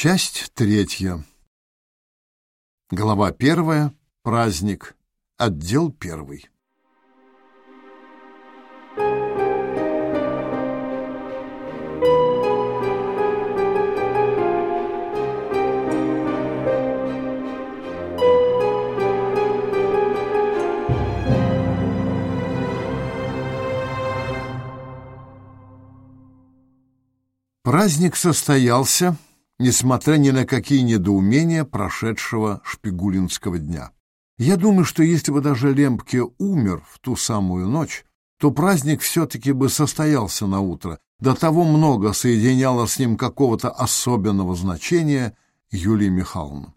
Часть третья. Глава первая. Праздник. Отдел первый. Праздник состоялся, несмотря ни на какие недоумения прошедшего шпигулинского дня. Я думаю, что если бы даже Лемпке умер в ту самую ночь, то праздник все-таки бы состоялся на утро. До того много соединяло с ним какого-то особенного значения Юлия Михайловна.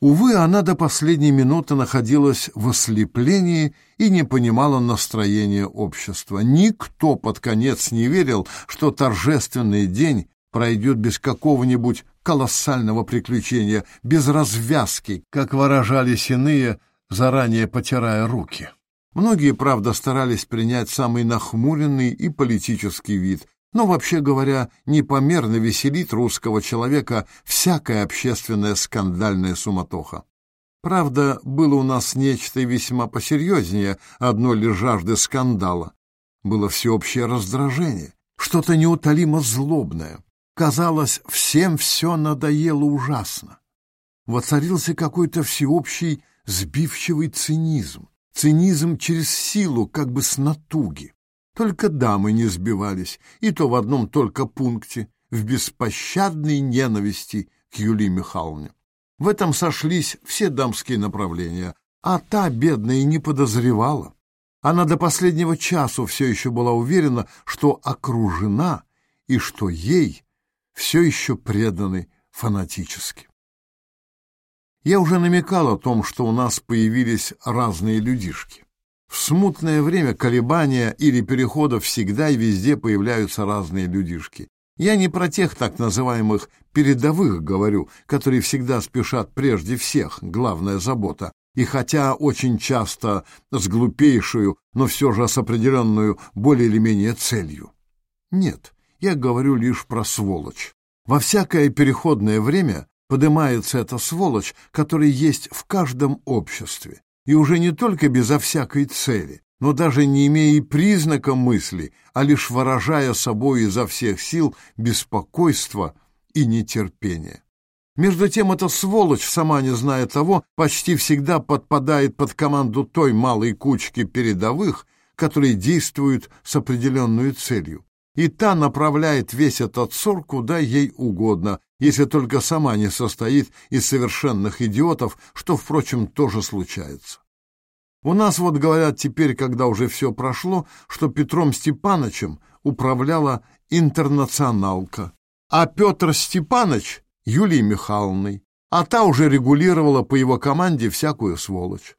Увы, она до последней минуты находилась в ослеплении и не понимала настроения общества. Никто под конец не верил, что торжественный день пройдет без какого-нибудь колоссального приключения, без развязки, как выражались иные, заранее потирая руки. Многие, правда, старались принять самый нахмуренный и политический вид, но, вообще говоря, непомерно веселит русского человека всякая общественная скандальная суматоха. Правда, было у нас нечто весьма посерьезнее одной лишь жажды скандала. Было всеобщее раздражение, что-то неутолимо злобное. Казалось, всем все надоело ужасно. Воцарился какой-то всеобщий сбивчивый цинизм. Цинизм через силу, как бы с натуги. Только дамы не сбивались, и то в одном только пункте, в беспощадной ненависти к Юлии Михайловне. В этом сошлись все дамские направления, а та, бедная, не подозревала. Она до последнего часу все еще была уверена, что окружена и что ей все еще преданы фанатически. Я уже намекал о том, что у нас появились разные людишки. В смутное время колебания или переходов всегда и везде появляются разные людишки. Я не про тех так называемых передовых говорю, которые всегда спешат прежде всех, главная забота, и хотя очень часто с глупейшую, но все же с определенную более или менее целью. Нет, я говорю лишь про сволочь. Во всякое переходное время поднимается эта сволочь, которая есть в каждом обществе, и уже не только безо всякой цели, но даже не имея и признака мысли, а лишь выражая собой изо всех сил беспокойство и нетерпение. Между тем эта сволочь, сама не зная того, почти всегда подпадает под команду той малой кучки передовых, которые действуют с определенной целью. И та направляет весь этот ссор куда ей угодно, если только сама не состоит из совершенных идиотов, что, впрочем, тоже случается. У нас вот говорят теперь, когда уже все прошло, что Петром Степановичем управляла интернационалка, а Петр Степанович — Юлией Михайловной, а та уже регулировала по его команде всякую сволочь.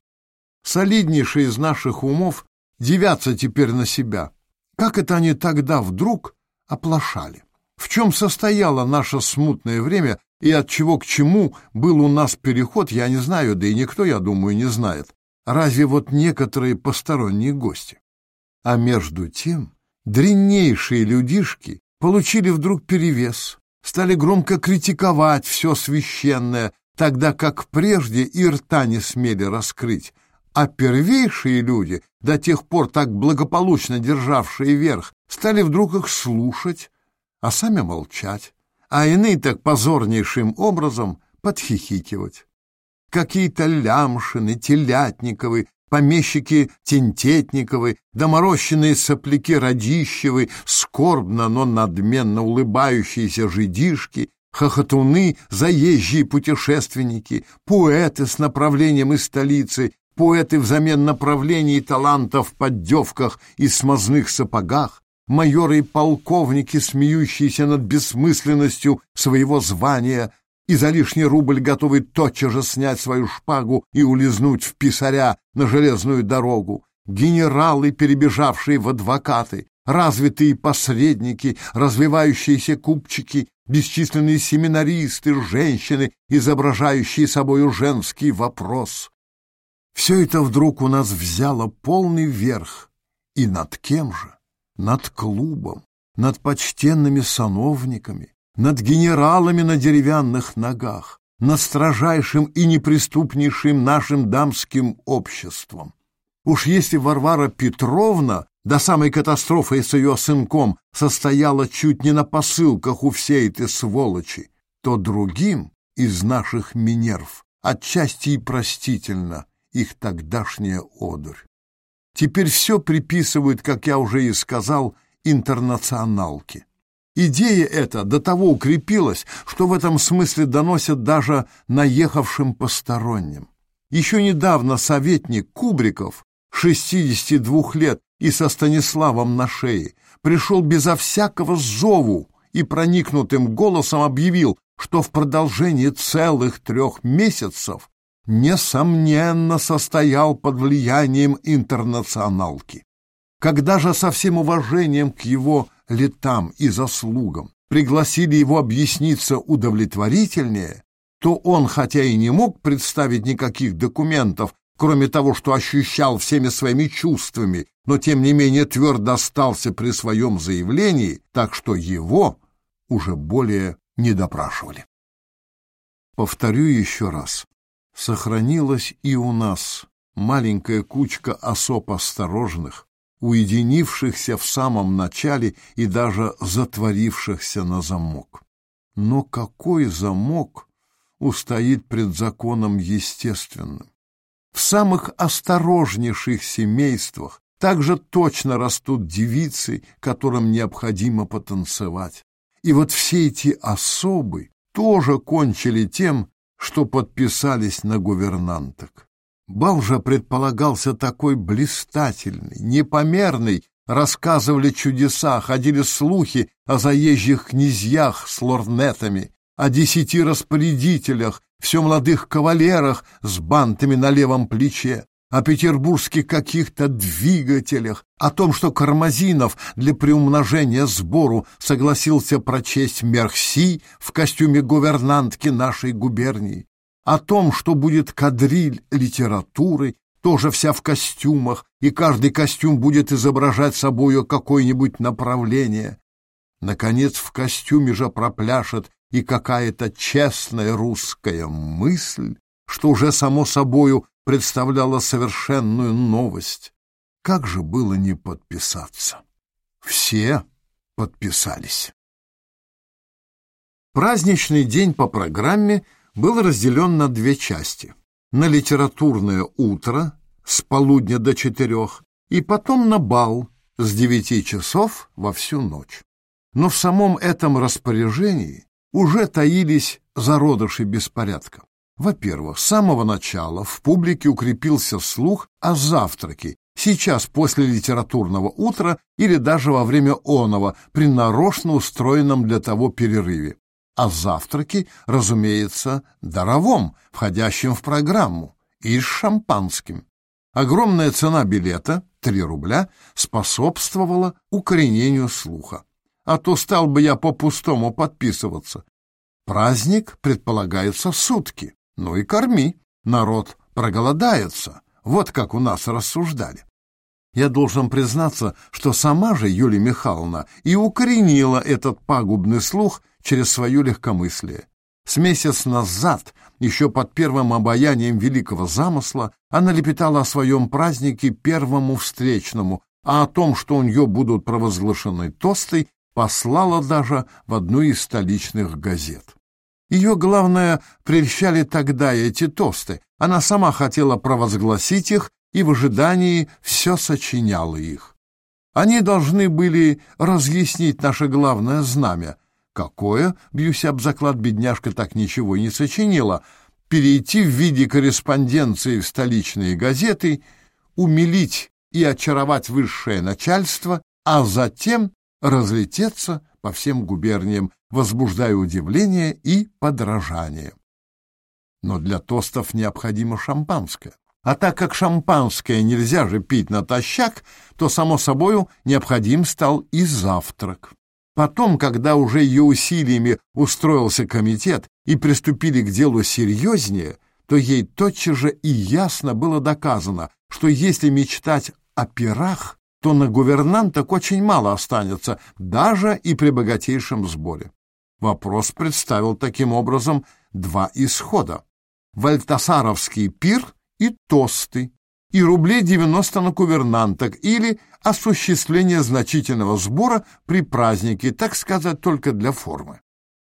Солиднейшие из наших умов девятся теперь на себя. Как это они тогда вдруг оплошали? В чем состояло наше смутное время и от чего к чему был у нас переход, я не знаю, да и никто, я думаю, не знает. Разве вот некоторые посторонние гости? А между тем дреннейшие людишки получили вдруг перевес, стали громко критиковать все священное, тогда как прежде и рта не смели раскрыть, а первейшие люди, до тех пор так благополучно державшие верх, стали вдруг их слушать, а сами молчать, а иные так позорнейшим образом подхихикивать. Какие-то лямшины, телятниковы, помещики Тентетниковы, доморощенные сопляки Радищевы, скорбно, но надменно улыбающиеся жидишки, хохотуны, заезжие путешественники, поэты с направлением из столицы, поэты взамен направлений талантов в поддевках и смазных сапогах, майоры и полковники, смеющиеся над бессмысленностью своего звания, и за лишний рубль готовый тотчас же снять свою шпагу и улизнуть в писаря на железную дорогу, генералы, перебежавшие в адвокаты, развитые посредники, развивающиеся купчики, бесчисленные семинаристы, женщины, изображающие собою женский вопрос. Все это вдруг у нас взяло полный верх. И над кем же? над клубом, над почтенными сановниками, над генералами на деревянных ногах, над строжайшим и неприступнейшим нашим дамским обществом. Уж если Варвара Петровна до самой катастрофы с ее сынком состояла чуть не на посылках у всей этой сволочи, то другим из наших Минерв отчасти и простительно их тогдашняя одурь. Теперь все приписывают, как я уже и сказал, интернационалке. Идея эта до того укрепилась, что в этом смысле доносят даже наехавшим посторонним. Еще недавно советник Кубриков, 62 лет и со Станиславом на шее, пришел безо всякого зову и проникнутым голосом объявил, что в продолжении целых трех месяцев несомненно состоял под влиянием интернационалки. Когда же со всем уважением к его летам и заслугам пригласили его объясниться удовлетворительнее, то он, хотя и не мог представить никаких документов, кроме того, что ощущал всеми своими чувствами, но тем не менее твердо остался при своем заявлении, так что его уже более не допрашивали. Повторю еще раз. Сохранилась и у нас маленькая кучка особ осторожных, уединившихся в самом начале и даже затворившихся на замок. Но какой замок устоит пред законом естественным? В самых осторожнейших семействах также точно растут девицы, которым необходимо потанцевать. И вот все эти особы тоже кончили тем, что подписались на гувернанток. Бал же предполагался такой блистательный, непомерный, рассказывали чудеса, ходили слухи о заезжих князьях с лорнетами, о десяти распорядителях, все молодых кавалерах с бантами на левом плече, о петербургских каких-то двигателях, о том, что Кармазинов для приумножения сбору согласился прочесть Мерси в костюме гувернантки нашей губернии, о том, что будет кадриль литературы, тоже вся в костюмах, и каждый костюм будет изображать собою какое-нибудь направление. Наконец, в костюме же пропляшет и какая-то честная русская мысль, что уже само собою представляла совершенную новость. Как же было не подписаться? Все подписались. Праздничный день по программе был разделен на две части. На литературное утро с полудня до четырех и потом на бал с девяти часов во всю ночь. Но в самом этом распоряжении уже таились зародыши беспорядка. Во-первых, с самого начала в публике укрепился слух о завтраке, сейчас после литературного утра или даже во время оного, при нарочно устроенном для того перерыве. А завтраки, разумеется, даровом, входящим в программу, и с шампанским. Огромная цена билета, 3 рубля, способствовала укоренению слуха. А то стал бы я по-пустому подписываться. Праздник предполагается сутки. Ну и корми, народ проголодается. Вот как у нас рассуждали. Я должен признаться, что сама же Юлия Михайловна и укоренила этот пагубный слух через свое легкомыслие. С месяц назад, еще под первым обаянием великого замысла, она лепетала о своем празднике первому встречному, а о том, что у нее будут провозглашены тосты, послала даже в одну из столичных газет. Ее, главное, прельщали тогда эти тосты. Она сама хотела провозгласить их и в ожидании все сочиняла их. Они должны были разъяснить наше главное знамя. Какое, бьюсь об заклад, бедняжка так ничего и не сочинила. Перейти в виде корреспонденции в столичные газеты, умилить и очаровать высшее начальство, а затем разлететься по всем губерниям, возбуждая удивление и подражание. Но для тостов необходимо шампанское. А так как шампанское нельзя же пить натощак, то, само собою, необходим стал и завтрак. Потом, когда уже ее усилиями устроился комитет и приступили к делу серьезнее, то ей тотчас же и ясно было доказано, что если мечтать о пирах, то на гувернанток очень мало останется, даже и при богатейшем сборе. Вопрос представил таким образом два исхода. Вальтасаровский пир и тосты, и рублей 90 на кувернанток, или осуществление значительного сбора при празднике, так сказать, только для формы.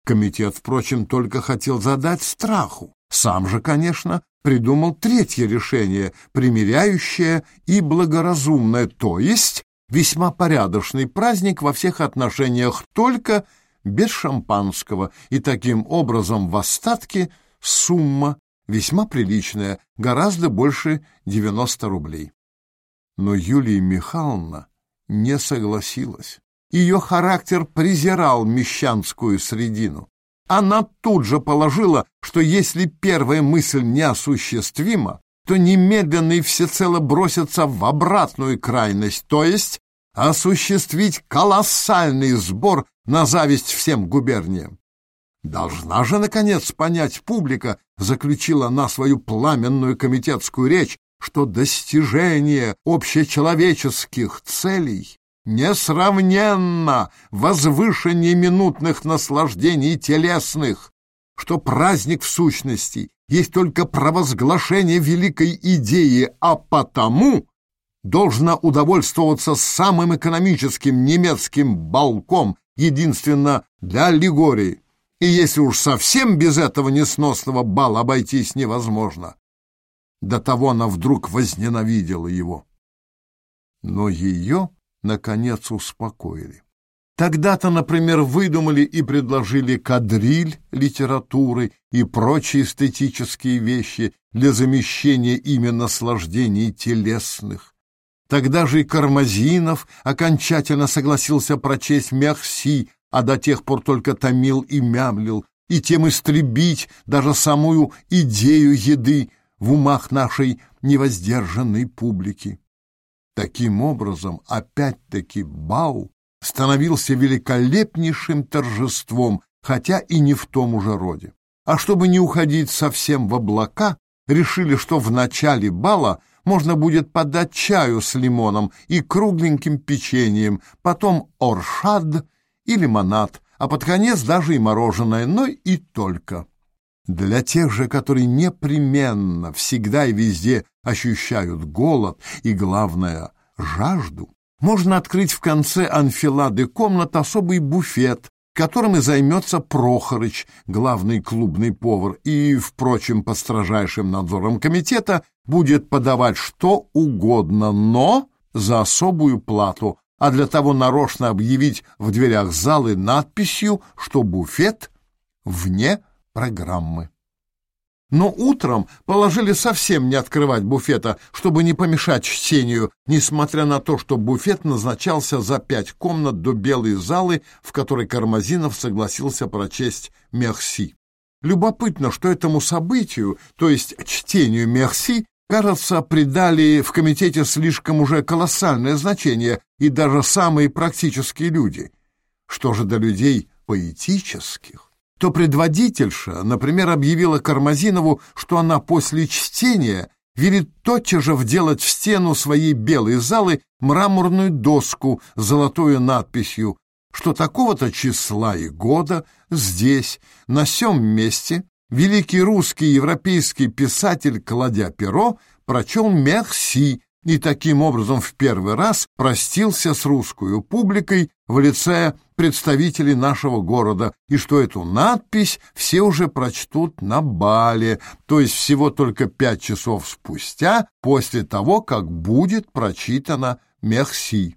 Комитет, впрочем, только хотел задать страху. Сам же, конечно, придумал третье решение, примиряющее и благоразумное, то есть весьма порядочный праздник во всех отношениях, только без шампанского, и таким образом в остатке сумма весьма приличная, гораздо больше 90 рублей. Но Юлия Михайловна не согласилась. Ее характер презирал мещанскую средину. Она тут же положила, что если первая мысль неосуществима, то немедленно и всецело бросится в обратную крайность, то есть осуществить колоссальный сбор на зависть всем губерниям. Должна же, наконец, понять публика, заключила она свою пламенную комитетскую речь, что достижение общечеловеческих целей несравненно возвышение минутных наслаждений телесных, что праздник в сущности есть только провозглашение великой идеи, а потому должна удовольствоваться самым экономическим немецким балком, единственно для аллегории. И если уж совсем без этого несносного бала обойтись невозможно, до того она вдруг возненавидела его. Но ее наконец успокоили. Тогда-то, например, выдумали и предложили кадриль литературы и прочие эстетические вещи для замещения ими наслаждений телесных. Тогда же и Кармазинов окончательно согласился прочесть «Мерси», а до тех пор только томил и мямлил, и тем истребить даже самую идею еды в умах нашей невоздержанной публики. Таким образом, опять-таки, Бау становился великолепнейшим торжеством, хотя и не в том уже роде. А чтобы не уходить совсем в облака, решили, что в начале бала можно будет подать чаю с лимоном и кругленьким печеньем, потом оршад и лимонад, а под конец даже и мороженое, но и только. Для тех же, которые непременно, всегда и везде ощущают голод и, главное, жажду, можно открыть в конце анфилады комнат особый буфет, которым и займется Прохорыч, главный клубный повар, и, впрочем, под строжайшим надзором комитета будет подавать что угодно, но за особую плату, а для того нарочно объявить в дверях залы надписью, что буфет вне программы. Но утром положили совсем не открывать буфета, чтобы не помешать чтению, несмотря на то, что буфет назначался за пять комнат до белой залы, в которой Кармазинов согласился прочесть «Мерси». Любопытно, что этому событию, то есть чтению «Мерси», кажется, придали в комитете слишком уже колоссальное значение и даже самые практические люди. Что же до людей поэтических? То предводительша, например, объявила Кармазинову, что она после чтения велит тотчас же вделать в стену своей белой залы мраморную доску с золотой надписью, что такого-то числа и года здесь, на сём месте, великий русский европейский писатель, кладя перо, прочел «Мерси», и таким образом в первый раз простился с русской публикой в лице представителей нашего города, и что эту надпись все уже прочтут на бале, то есть всего только пять часов спустя, после того, как будет прочитана «Мерси».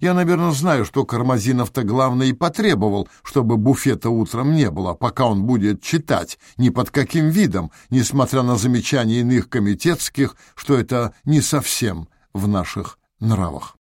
Я, наверное, знаю, что Кармазинов-то главное и потребовал, чтобы буфета утром не было, пока он будет читать, ни под каким видом, несмотря на замечания иных комитетских, что это не совсем в наших нравах.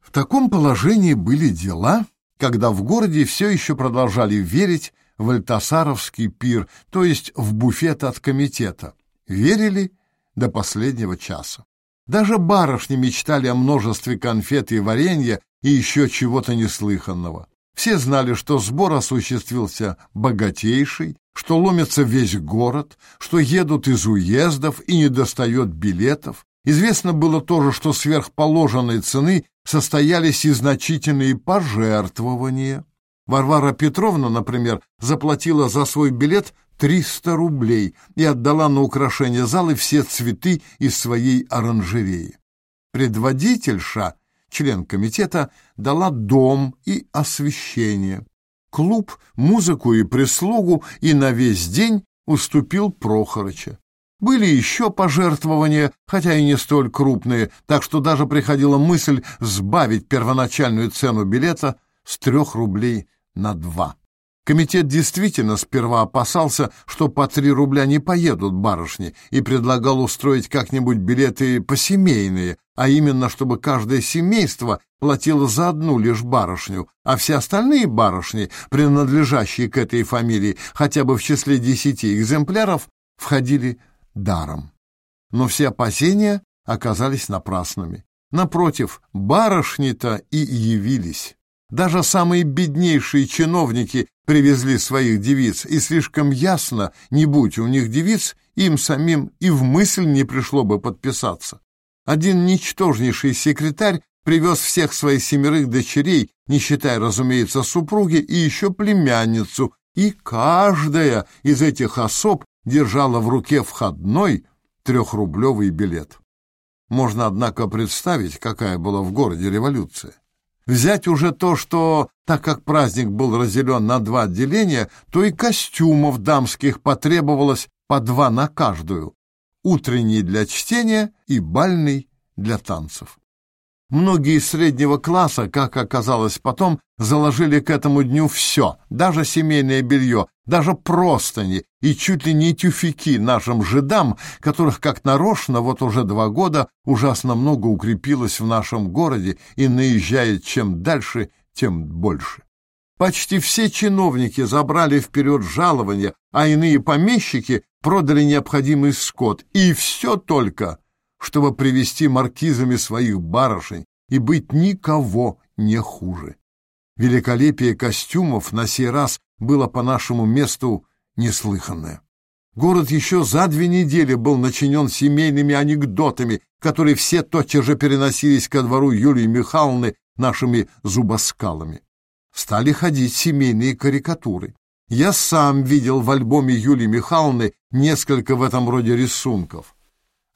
В таком положении были дела, когда в городе все еще продолжали верить в Альтасаровский пир, то есть в буфет от комитета. Верили до последнего часа. Даже барышни мечтали о множестве конфет и варенья и еще чего-то неслыханного. Все знали, что сбор осуществился богатейший, что ломится весь город, что едут из уездов и не достает билетов. Известно было тоже, что сверхположенной цены состоялись и значительные пожертвования. Варвара Петровна, например, заплатила за свой билет 300 рублей и отдала на украшение залы все цветы из своей оранжереи. Предводительша, член комитета, дала дом и освещение, клуб, музыку и прислугу и на весь день уступил Прохорыча. Были еще пожертвования, хотя и не столь крупные, так что даже приходила мысль сбавить первоначальную цену билета с трех рублей на два. Комитет действительно сперва опасался, что по три рубля не поедут барышни, и предлагал устроить как-нибудь билеты посемейные, а именно, чтобы каждое семейство платило за одну лишь барышню, а все остальные барышни, принадлежащие к этой фамилии, хотя бы в числе десяти экземпляров, входили даром. Но все опасения оказались напрасными. Напротив, барышни-то и явились. Даже самые беднейшие чиновники привезли своих девиц, и слишком ясно, не будь у них девиц, им самим и в мысль не пришло бы подписаться. Один ничтожнейший секретарь привез всех своих семерых дочерей, не считая, разумеется, супруги, и еще племянницу, и каждая из этих особ держала в руке входной трехрублевый билет. Можно, однако, представить, какая была в городе революция. Взять уже то, что, так как праздник был разделен на два отделения, то и костюмов дамских потребовалось по два на каждую, утренний для чтения и бальный для танцев. Многие из среднего класса, как оказалось потом, заложили к этому дню все, даже семейное белье, даже простыни и чуть ли не тюфяки нашим жидам, которых как нарочно вот уже два года ужасно много укрепилось в нашем городе и наезжает чем дальше, тем больше. Почти все чиновники забрали вперед жалования, а иные помещики продали необходимый скот, и все только чтобы привести маркизами своих барышень и быть никого не хуже. Великолепие костюмов на сей раз было по нашему месту неслыханное. Город еще за две недели был начинен семейными анекдотами, которые все тотчас же переносились ко двору Юлии Михайловны нашими зубоскалами. Стали ходить семейные карикатуры. Я сам видел в альбоме Юлии Михайловны несколько в этом роде рисунков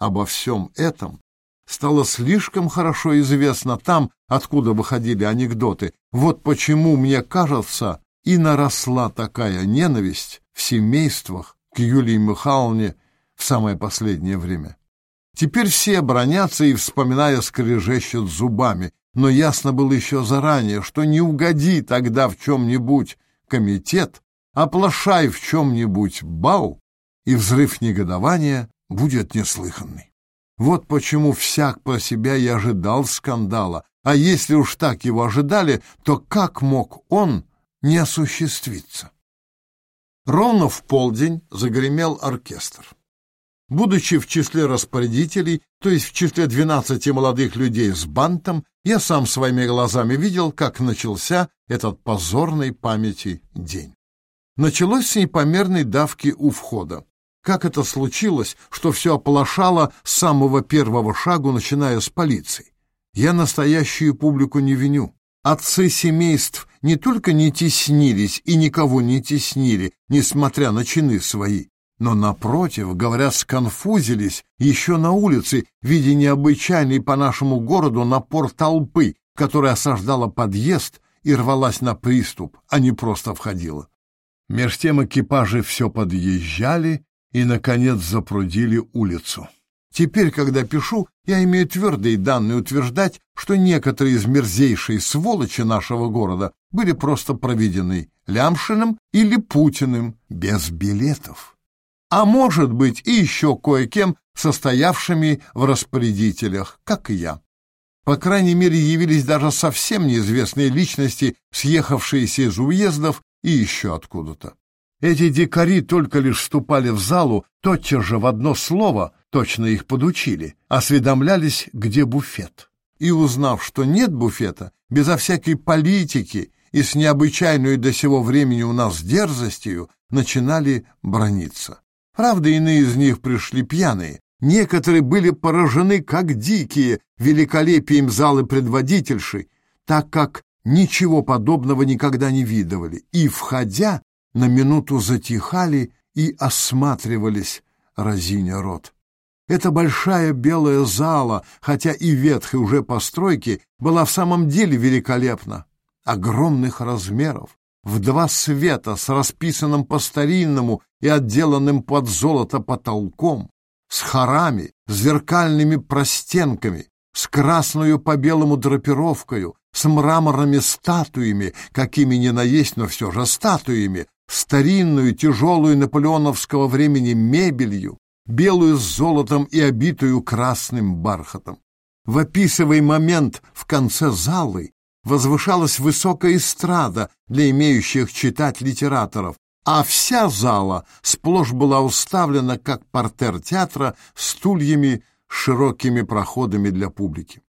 обо всем этом стало слишком хорошо известно там, откуда выходили анекдоты. Вот почему, мне кажется, и наросла такая ненависть в семействах к Юлии Михайловне в самое последнее время. Теперь все бронятся и, вспоминая, скрежещут зубами, но ясно было еще заранее, что не угоди тогда в чем-нибудь комитет, оплошай в чем-нибудь бау, и взрыв негодования будет неслыханный. Вот почему всяк про себя и ожидал скандала, а если уж так его ожидали, то как мог он не осуществиться? Ровно в полдень загремел оркестр. Будучи в числе распорядителей, то есть в числе двенадцати молодых людей с бантом, я сам своими глазами видел, как начался этот позорной памяти день. Началось с непомерной давки у входа. Как это случилось, что все ополошало с самого первого шагу, начиная с полиции? Я настоящую публику не виню. Отцы семейств не только не теснились и никого не теснили, несмотря на чины свои, но, напротив, говоря, сконфузились еще на улице, видя необычайный по нашему городу напор толпы, которая осаждала подъезд и рвалась на приступ, а не просто входила. Меж тем экипажи все подъезжали и, наконец, запрудили улицу. Теперь, когда пишу, я имею твердые данные утверждать, что некоторые из мерзейшей сволочи нашего города были просто проведены Лямшиным или Путиным без билетов. А может быть и еще кое-кем, состоявшими в распорядителях, как и я. По крайней мере, явились даже совсем неизвестные личности, съехавшиеся из уездов и еще откуда-то. Эти дикари только лишь вступали в залу, тотчас же в одно слово, точно их подучили, осведомлялись, где буфет. И узнав, что нет буфета, безо всякой политики и с необычайной до сего времени у нас дерзостью, начинали брониться. Правда, иные из них пришли пьяные, некоторые были поражены, как дикие, великолепием залы предводительши, так как ничего подобного никогда не видывали, и, входя, на минуту затихали и осматривались, разиня рот. Эта большая белая зала, хотя и ветхой уже постройки, была в самом деле великолепна. Огромных размеров, в два света с расписанным по-старинному и отделанным под золото потолком, с хорами, с зеркальными простенками, с красную по белому драпировкою, с мраморными статуями, какими ни наесть, но все же статуями, старинную тяжелую наполеоновского времени мебелью, белую с золотом и обитую красным бархатом. В описывай момент в конце залы возвышалась высокая эстрада для имеющих читать литераторов, а вся зала сплошь была уставлена, как портер театра, стульями с широкими проходами для публики.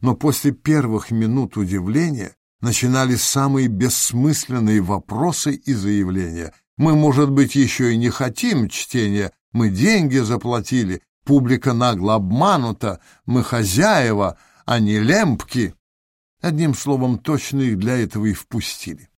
Но после первых минут удивления начинались самые бессмысленные вопросы и заявления. Мы, может быть, еще и не хотим чтения, мы деньги заплатили, публика нагло обманута, мы хозяева, а не лемпки. Одним словом, точно их для этого и впустили.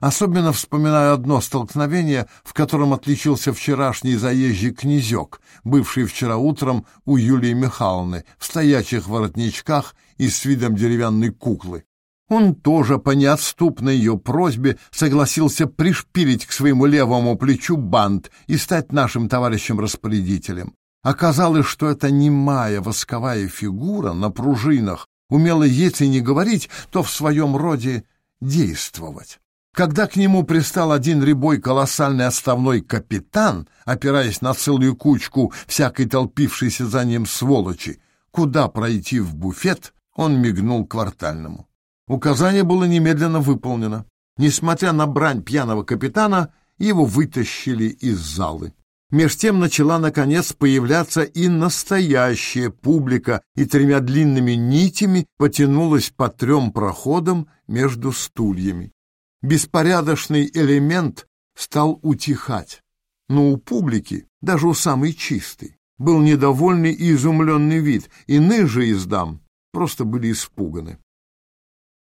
Особенно вспоминаю одно столкновение, в котором отличился вчерашний заезжий князек, бывший вчера утром у Юлии Михайловны, в стоячих воротничках и с видом деревянной куклы. Он тоже по неотступной ее просьбе согласился пришпилить к своему левому плечу бант и стать нашим товарищем-распорядителем. Оказалось, что это немая восковая фигура на пружинах, умела если не говорить, то в своем роде действовать. Когда к нему пристал один рябой колоссальный отставной капитан, опираясь на целую кучку всякой толпившейся за ним сволочи, куда пройти в буфет, он мигнул квартальному. Указание было немедленно выполнено. Несмотря на брань пьяного капитана, его вытащили из залы. Меж тем начала, наконец, появляться и настоящая публика, и тремя длинными нитями потянулась по трем проходам между стульями беспорядочный элемент стал утихать. Но у публики, даже у самой чистой, был недовольный и изумленный вид, иные же из дам просто были испуганы.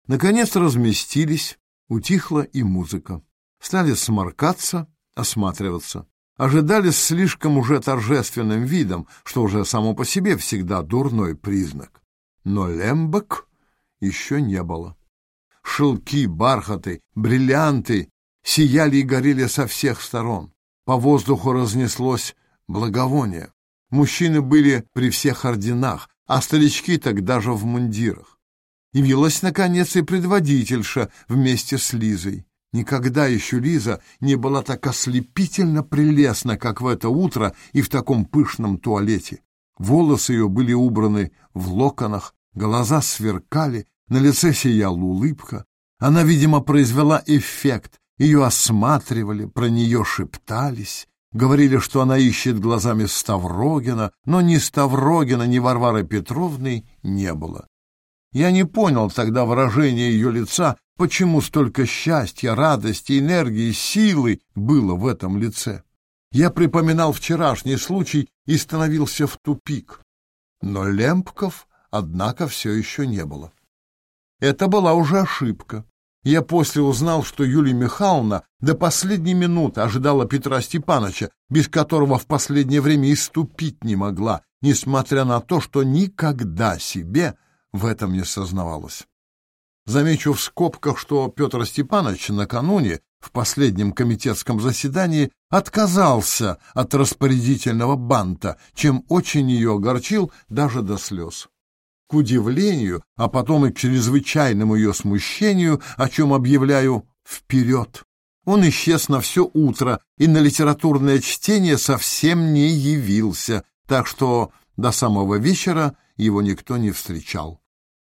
Наконец разместились, утихла и музыка. Стали сморкаться, осматриваться. Ожидали с слишком уже торжественным видом, что уже само по себе всегда дурной признак. Но лембок еще не было шелки, бархаты, бриллианты сияли и горели со всех сторон. По воздуху разнеслось благовоние. Мужчины были при всех орденах, а старички так даже в мундирах. Явилась, наконец, и предводительша вместе с Лизой. Никогда еще Лиза не была так ослепительно прелестна, как в это утро и в таком пышном туалете. Волосы ее были убраны в локонах, глаза сверкали, на лице сияла улыбка. Она, видимо, произвела эффект. Ее осматривали, про нее шептались. Говорили, что она ищет глазами Ставрогина, но ни Ставрогина, ни Варвары Петровны не было. Я не понял тогда выражения ее лица, почему столько счастья, радости, энергии, силы было в этом лице. Я припоминал вчерашний случай и становился в тупик. Но Лемпков, однако, все еще не было. Это была уже ошибка. Я после узнал, что Юлия Михайловна до последней минуты ожидала Петра Степановича, без которого в последнее время и ступить не могла, несмотря на то, что никогда себе в этом не сознавалась. Замечу в скобках, что Петр Степанович накануне в последнем комитетском заседании отказался от распорядительного банта, чем очень ее огорчил даже до слез к удивлению, а потом и к чрезвычайному ее смущению, о чем объявляю «вперед». Он исчез на все утро и на литературное чтение совсем не явился, так что до самого вечера его никто не встречал.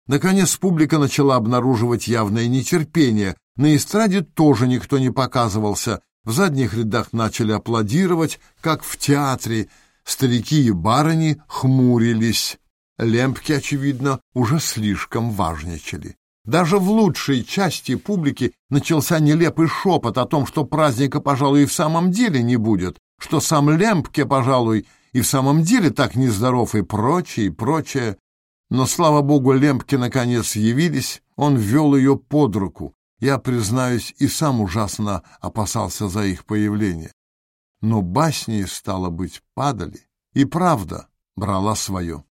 Наконец публика начала обнаруживать явное нетерпение. На эстраде тоже никто не показывался. В задних рядах начали аплодировать, как в театре. Старики и барыни хмурились. Лемпки, очевидно, уже слишком важничали. Даже в лучшей части публики начался нелепый шепот о том, что праздника, пожалуй, и в самом деле не будет, что сам Лемпке, пожалуй, и в самом деле так нездоров и прочее, и прочее. Но, слава богу, лемпки наконец явились, он ввел ее под руку. Я, признаюсь, и сам ужасно опасался за их появление. Но басни, стало быть, падали, и правда брала свое.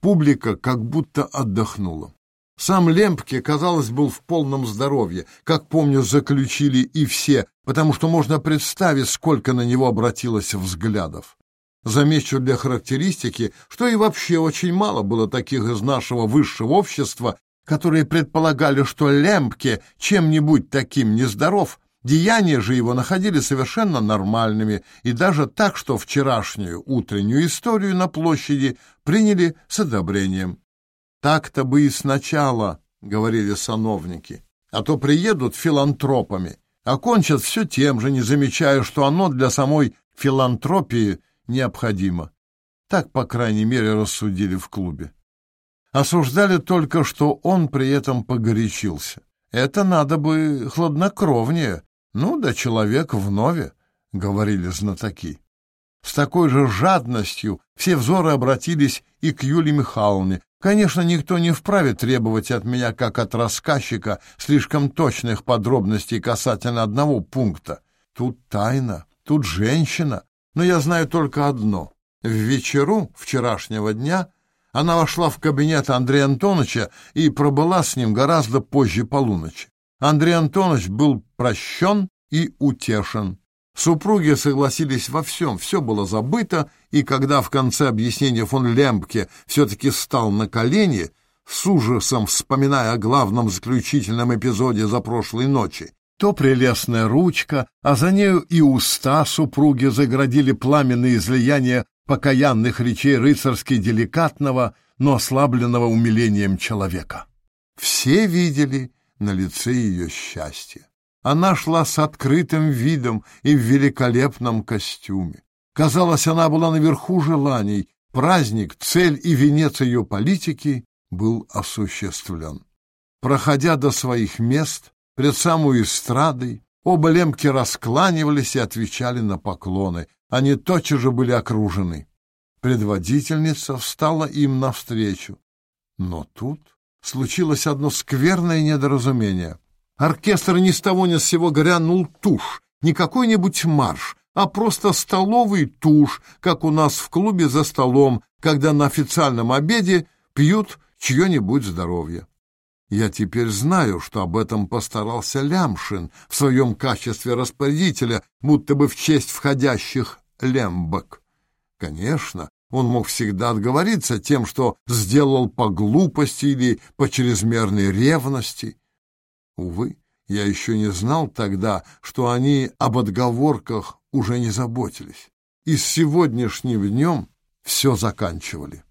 Публика как будто отдохнула. Сам Лемпке, казалось, был в полном здоровье, как, помню, заключили и все, потому что можно представить, сколько на него обратилось взглядов. Замечу для характеристики, что и вообще очень мало было таких из нашего высшего общества, которые предполагали, что Лемпке чем-нибудь таким нездоров, деяния же его находили совершенно нормальными, и даже так, что вчерашнюю утреннюю историю на площади приняли с одобрением. Так-то бы и сначала, — говорили сановники, — а то приедут филантропами, окончат все тем же, не замечая, что оно для самой филантропии — необходимо. Так, по крайней мере, рассудили в клубе. Осуждали только, что он при этом погорячился. Это надо бы хладнокровнее. Ну да человек вновь, — говорили знатоки. С такой же жадностью все взоры обратились и к Юлии Михайловне. Конечно, никто не вправе требовать от меня, как от рассказчика, слишком точных подробностей касательно одного пункта. Тут тайна, тут женщина, но я знаю только одно. В вечеру вчерашнего дня она вошла в кабинет Андрея Антоновича и пробыла с ним гораздо позже полуночи. Андрей Антонович был прощен и утешен. Супруги согласились во всем, все было забыто, и когда в конце объяснения фон Лембке все-таки встал на колени, с ужасом вспоминая о главном заключительном эпизоде за прошлой ночи, то прелестная ручка, а за нею и уста супруги заградили пламенные излияния покаянных речей рыцарски деликатного, но ослабленного умилением человека. Все видели на лице ее счастье. Она шла с открытым видом и в великолепном костюме. Казалось, она была наверху желаний. Праздник, цель и венец ее политики был осуществлен. Проходя до своих мест, Пред самой эстрадой оба лемки раскланивались и отвечали на поклоны. Они тотчас же были окружены. Предводительница встала им навстречу. Но тут случилось одно скверное недоразумение. Оркестр ни с того ни с сего грянул тушь, не какой-нибудь марш, а просто столовый тушь, как у нас в клубе за столом, когда на официальном обеде пьют чье-нибудь здоровье. Я теперь знаю, что об этом постарался Лямшин в своем качестве распорядителя, будто бы в честь входящих лембок. Конечно, он мог всегда отговориться тем, что сделал по глупости или по чрезмерной ревности. Увы, я еще не знал тогда, что они об отговорках уже не заботились. И с сегодняшним днем все заканчивали.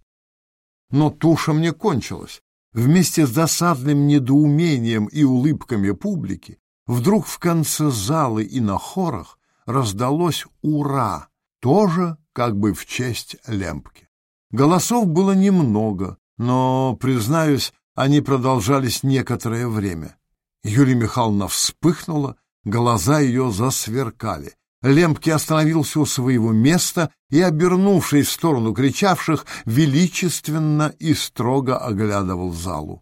Но туша мне кончилась. Вместе с досадным недоумением и улыбками публики вдруг в конце зала и на хорах раздалось «Ура!», тоже как бы в честь Лемпки. Голосов было немного, но, признаюсь, они продолжались некоторое время. Юлия Михайловна вспыхнула, глаза ее засверкали. Лемпки остановился у своего места и, обернувшись в сторону кричавших, величественно и строго оглядывал залу.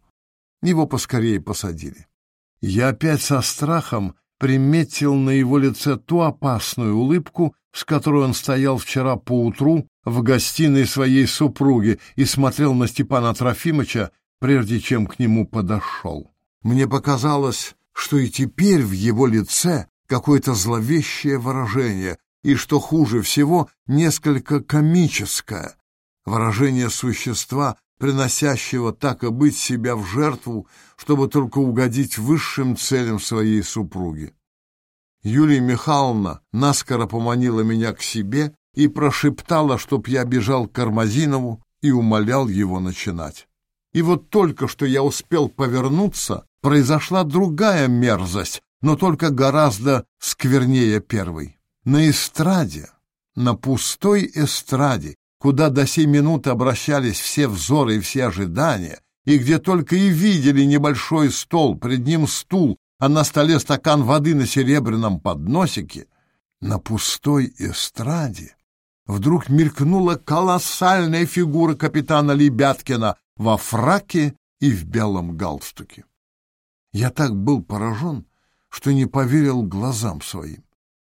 Его поскорее посадили. Я опять со страхом приметил на его лице ту опасную улыбку, с которой он стоял вчера поутру в гостиной своей супруги и смотрел на Степана Трофимовича, прежде чем к нему подошел. Мне показалось, что и теперь в его лице какое-то зловещее выражение, и, что хуже всего, несколько комическое выражение существа, приносящего так и быть себя в жертву, чтобы только угодить высшим целям своей супруги. Юлия Михайловна наскоро поманила меня к себе и прошептала, чтоб я бежал к Кармазинову и умолял его начинать. И вот только что я успел повернуться, произошла другая мерзость, но только гораздо сквернее первой. На эстраде, на пустой эстраде, куда до сей минуты обращались все взоры и все ожидания, и где только и видели небольшой стол, пред ним стул, а на столе стакан воды на серебряном подносике, на пустой эстраде вдруг мелькнула колоссальная фигура капитана Лебяткина, во фраке и в белом галстуке. Я так был поражен, что не поверил глазам своим.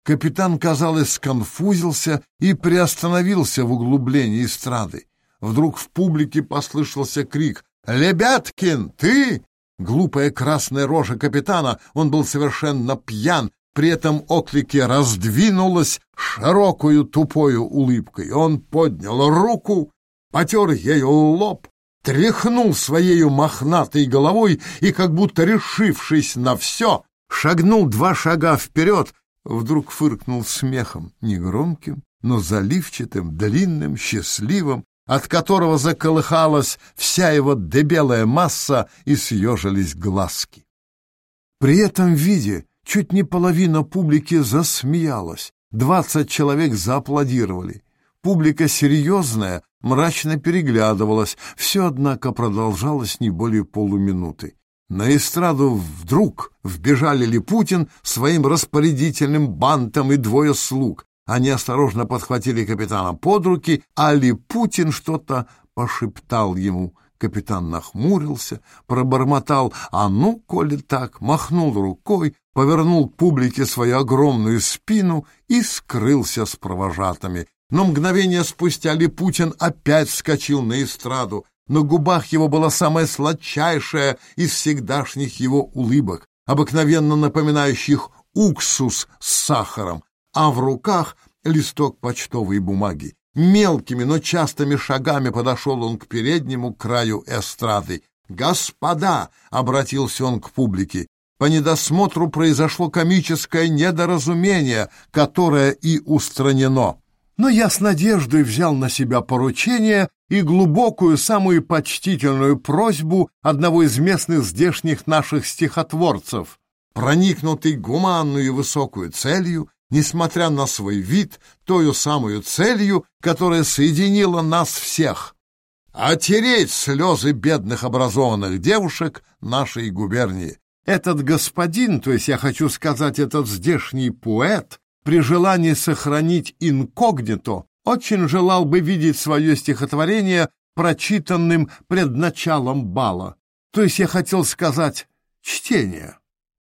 Капитан, казалось, сконфузился и приостановился в углублении эстрады. Вдруг в публике послышался крик «Лебяткин, ты!» Глупая красная рожа капитана, он был совершенно пьян, при этом оклике раздвинулась широкую тупою улыбкой. Он поднял руку, потер ею лоб, тряхнул своею мохнатой головой и, как будто решившись на все, шагнул два шага вперед, вдруг фыркнул смехом, негромким, но заливчатым, длинным, счастливым, от которого заколыхалась вся его дебелая масса и съежились глазки. При этом виде чуть не половина публики засмеялась, двадцать человек зааплодировали. Публика серьезная, мрачно переглядывалась, все, однако, продолжалось не более полуминуты. На эстраду вдруг вбежали Липутин своим распорядительным бантом и двое слуг. Они осторожно подхватили капитана под руки, а Липутин что-то пошептал ему. Капитан нахмурился, пробормотал «А ну, коли так!» махнул рукой, повернул к публике свою огромную спину и скрылся с провожатыми. Но мгновение спустя Липутин опять вскочил на эстраду. На губах его была самая сладчайшая из всегдашних его улыбок, обыкновенно напоминающих уксус с сахаром а в руках листок почтовой бумаги. Мелкими, но частыми шагами подошел он к переднему краю эстрады. «Господа!» — обратился он к публике. По недосмотру произошло комическое недоразумение, которое и устранено. Но я с надеждой взял на себя поручение и глубокую, самую почтительную просьбу одного из местных здешних наших стихотворцев. Проникнутый гуманную и высокую целью, несмотря на свой вид, тою самую целью, которая соединила нас всех — отереть слезы бедных образованных девушек нашей губернии. Этот господин, то есть я хочу сказать, этот здешний поэт, при желании сохранить инкогнито, очень желал бы видеть свое стихотворение прочитанным пред началом бала. То есть я хотел сказать чтение.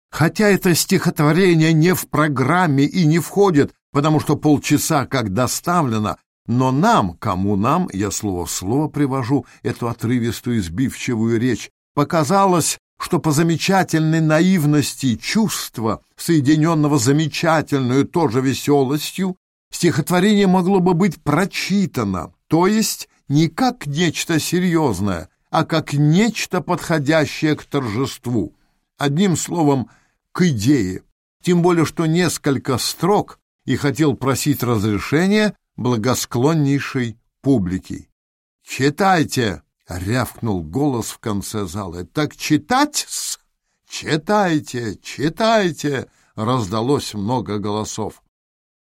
Хотя это стихотворение не в программе и не входит, потому что полчаса как доставлено, но нам, кому нам, я слово в слово привожу эту отрывистую избивчивую речь, показалось, что по замечательной наивности чувства, соединенного замечательную тоже веселостью, стихотворение могло бы быть прочитано, то есть не как нечто серьезное, а как нечто подходящее к торжеству. Одним словом, к идее, тем более что несколько строк и хотел просить разрешения благосклоннейшей публики. «Читайте!» — рявкнул голос в конце зала. «Так читать-с! Читайте! Читайте!» — раздалось много голосов.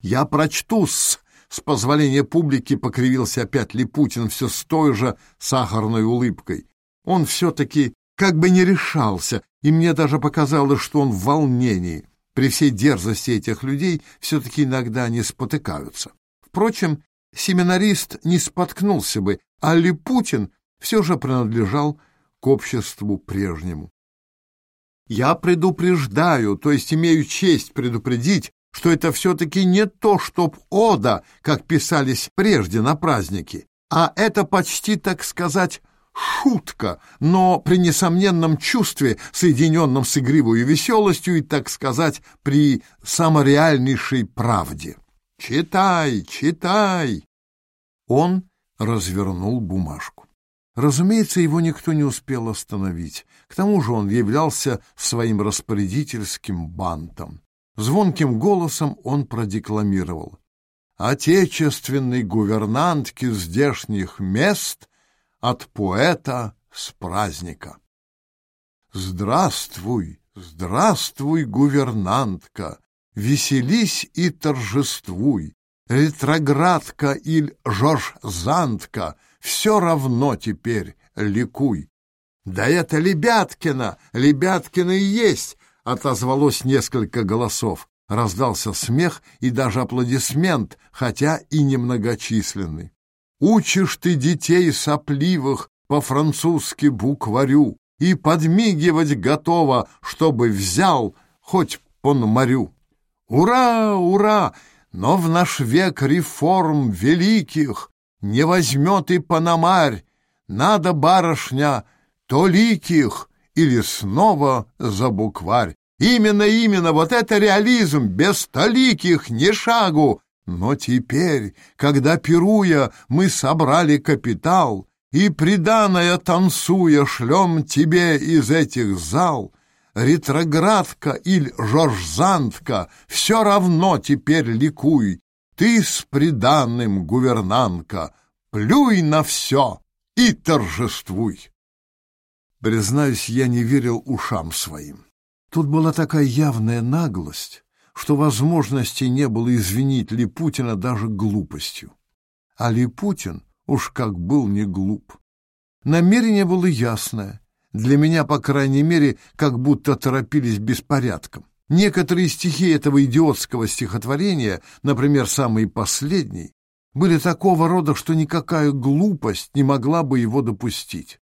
«Я прочту-с!» С позволения публики покривился опять Липутин все с той же сахарной улыбкой. Он все-таки как бы не решался, и мне даже показалось, что он в волнении. При всей дерзости этих людей все-таки иногда они спотыкаются. Впрочем, семинарист не споткнулся бы, а Липутин все же принадлежал к обществу прежнему. Я предупреждаю, то есть имею честь предупредить, что это все-таки не то, чтоб ода, как писались прежде на празднике, а это почти, так сказать, шутка, но при несомненном чувстве, соединенном с игривой веселостью и, так сказать, при самореальнейшей правде. «Читай, читай!» Он развернул бумажку. Разумеется, его никто не успел остановить. К тому же он являлся своим распорядительским бантом. Звонким голосом он продекламировал. «Отечественной гувернантки здешних мест — от поэта с праздника. Здравствуй, здравствуй, гувернантка, веселись и торжествуй, ретроградка или жоржзантка, все равно теперь ликуй. Да это Лебяткина, Лебяткина и есть, отозвалось несколько голосов. Раздался смех и даже аплодисмент, хотя и немногочисленный. Учишь ты детей сопливых по-французски букварю и подмигивать готова, чтобы взял хоть понмарю. Ура, ура! Но в наш век реформ великих не возьмет и панамарь. Надо, барышня, то ликих или снова за букварь. Именно, именно, вот это реализм, без толиких, ни шагу. Но теперь, когда, пируя, мы собрали капитал, и, приданая танцуя, шлем тебе из этих зал, ретроградка или жоржзантка, все равно теперь ликуй. Ты с приданным, гувернантка, плюй на все и торжествуй. Признаюсь, я не верил ушам своим. Тут была такая явная наглость, что возможности не было извинить Липутина даже глупостью. А Липутин уж как был не глуп. Намерение было ясное. Для меня, по крайней мере, как будто торопились беспорядком. Некоторые стихи этого идиотского стихотворения, например, самый последний, были такого рода, что никакая глупость не могла бы его допустить.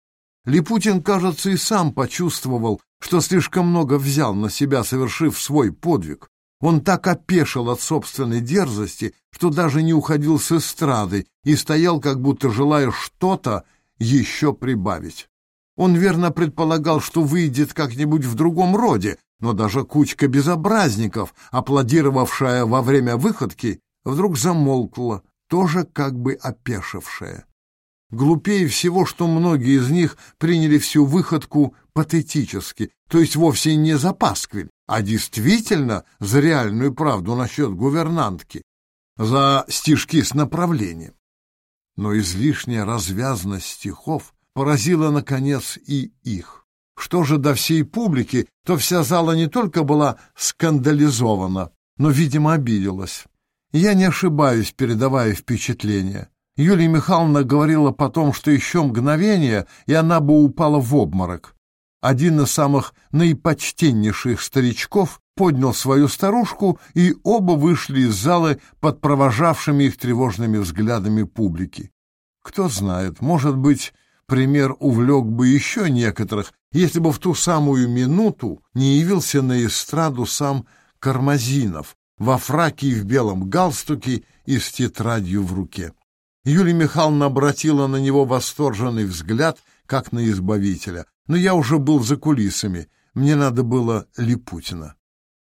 Липутин, кажется, и сам почувствовал, что слишком много взял на себя, совершив свой подвиг. Он так опешил от собственной дерзости, что даже не уходил с эстрады и стоял, как будто желая что-то еще прибавить. Он верно предполагал, что выйдет как-нибудь в другом роде, но даже кучка безобразников, аплодировавшая во время выходки, вдруг замолкла, тоже как бы опешившая. Глупее всего, что многие из них приняли всю выходку патетически, то есть вовсе не за пасквиль, а действительно за реальную правду насчет гувернантки, за стишки с направлением. Но излишняя развязность стихов поразила, наконец, и их. Что же до всей публики, то вся зала не только была скандализована, но, видимо, обиделась. Я не ошибаюсь, передавая впечатление. Юлия Михайловна говорила потом, что еще мгновение, и она бы упала в обморок. Один из самых наипочтеннейших старичков поднял свою старушку, и оба вышли из залы под провожавшими их тревожными взглядами публики. Кто знает, может быть, пример увлек бы еще некоторых, если бы в ту самую минуту не явился на эстраду сам Кармазинов во фраке и в белом галстуке и с тетрадью в руке. Юлия Михайловна обратила на него восторженный взгляд, как на избавителя. Но я уже был за кулисами, мне надо было Липутина.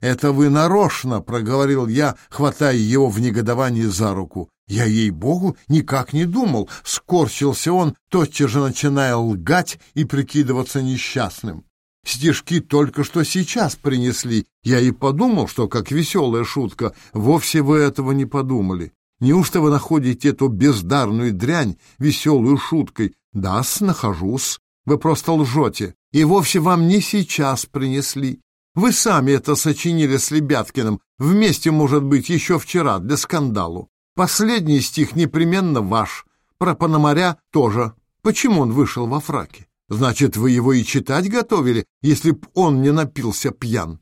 «Это вы нарочно!» — проговорил я, хватая его в негодовании за руку. Я, ей-богу, никак не думал. Скорчился он, тотчас же начиная лгать и прикидываться несчастным. Стишки только что сейчас принесли. Я и подумал, что, как веселая шутка, вовсе вы этого не подумали. Неужто вы находите эту бездарную дрянь веселую шуткой? Да-с, нахожусь. Вы просто лжете. И вовсе вам не сейчас принесли. Вы сами это сочинили с Лебяткиным. Вместе, может быть, еще вчера, для скандалу. Последний стих непременно ваш. Про Пономаря тоже. Почему он вышел во фраке? Значит, вы его и читать готовили, если б он не напился пьян.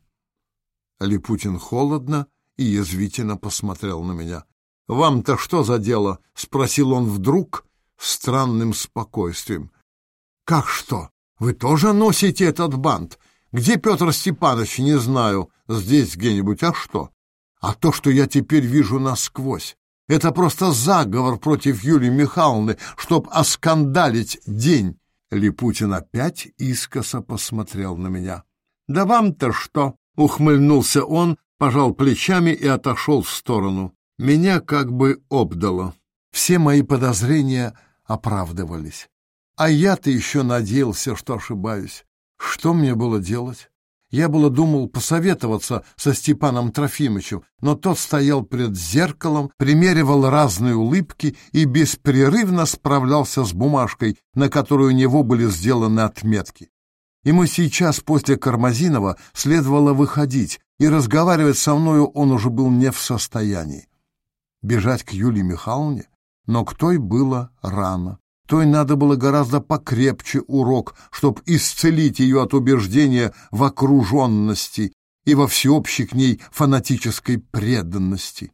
Липутин холодно и язвительно посмотрел на меня. — Вам-то что за дело? — спросил он вдруг странным спокойствием. — Как что? Вы тоже носите этот бант? Где Петр Степанович, не знаю. Здесь где-нибудь. А что? А то, что я теперь вижу насквозь. Это просто заговор против Юлии Михайловны, чтоб оскандалить день. Липутин опять искоса посмотрел на меня. «Да вам-то что?» — ухмыльнулся он, пожал плечами и отошел в сторону. Меня как бы обдало. Все мои подозрения оправдывались. А я-то еще надеялся, что ошибаюсь. Что мне было делать? Я было думал посоветоваться со Степаном Трофимовичем, но тот стоял перед зеркалом, примеривал разные улыбки и беспрерывно справлялся с бумажкой, на которой у него были сделаны отметки. Ему сейчас, после Кармазинова, следовало выходить, и разговаривать со мною он уже был не в состоянии. Бежать к Юлии Михайловне? Но к той было рано. Той надо было гораздо покрепче урок, чтоб исцелить ее от убеждения в окруженности и во всеобщей к ней фанатической преданности.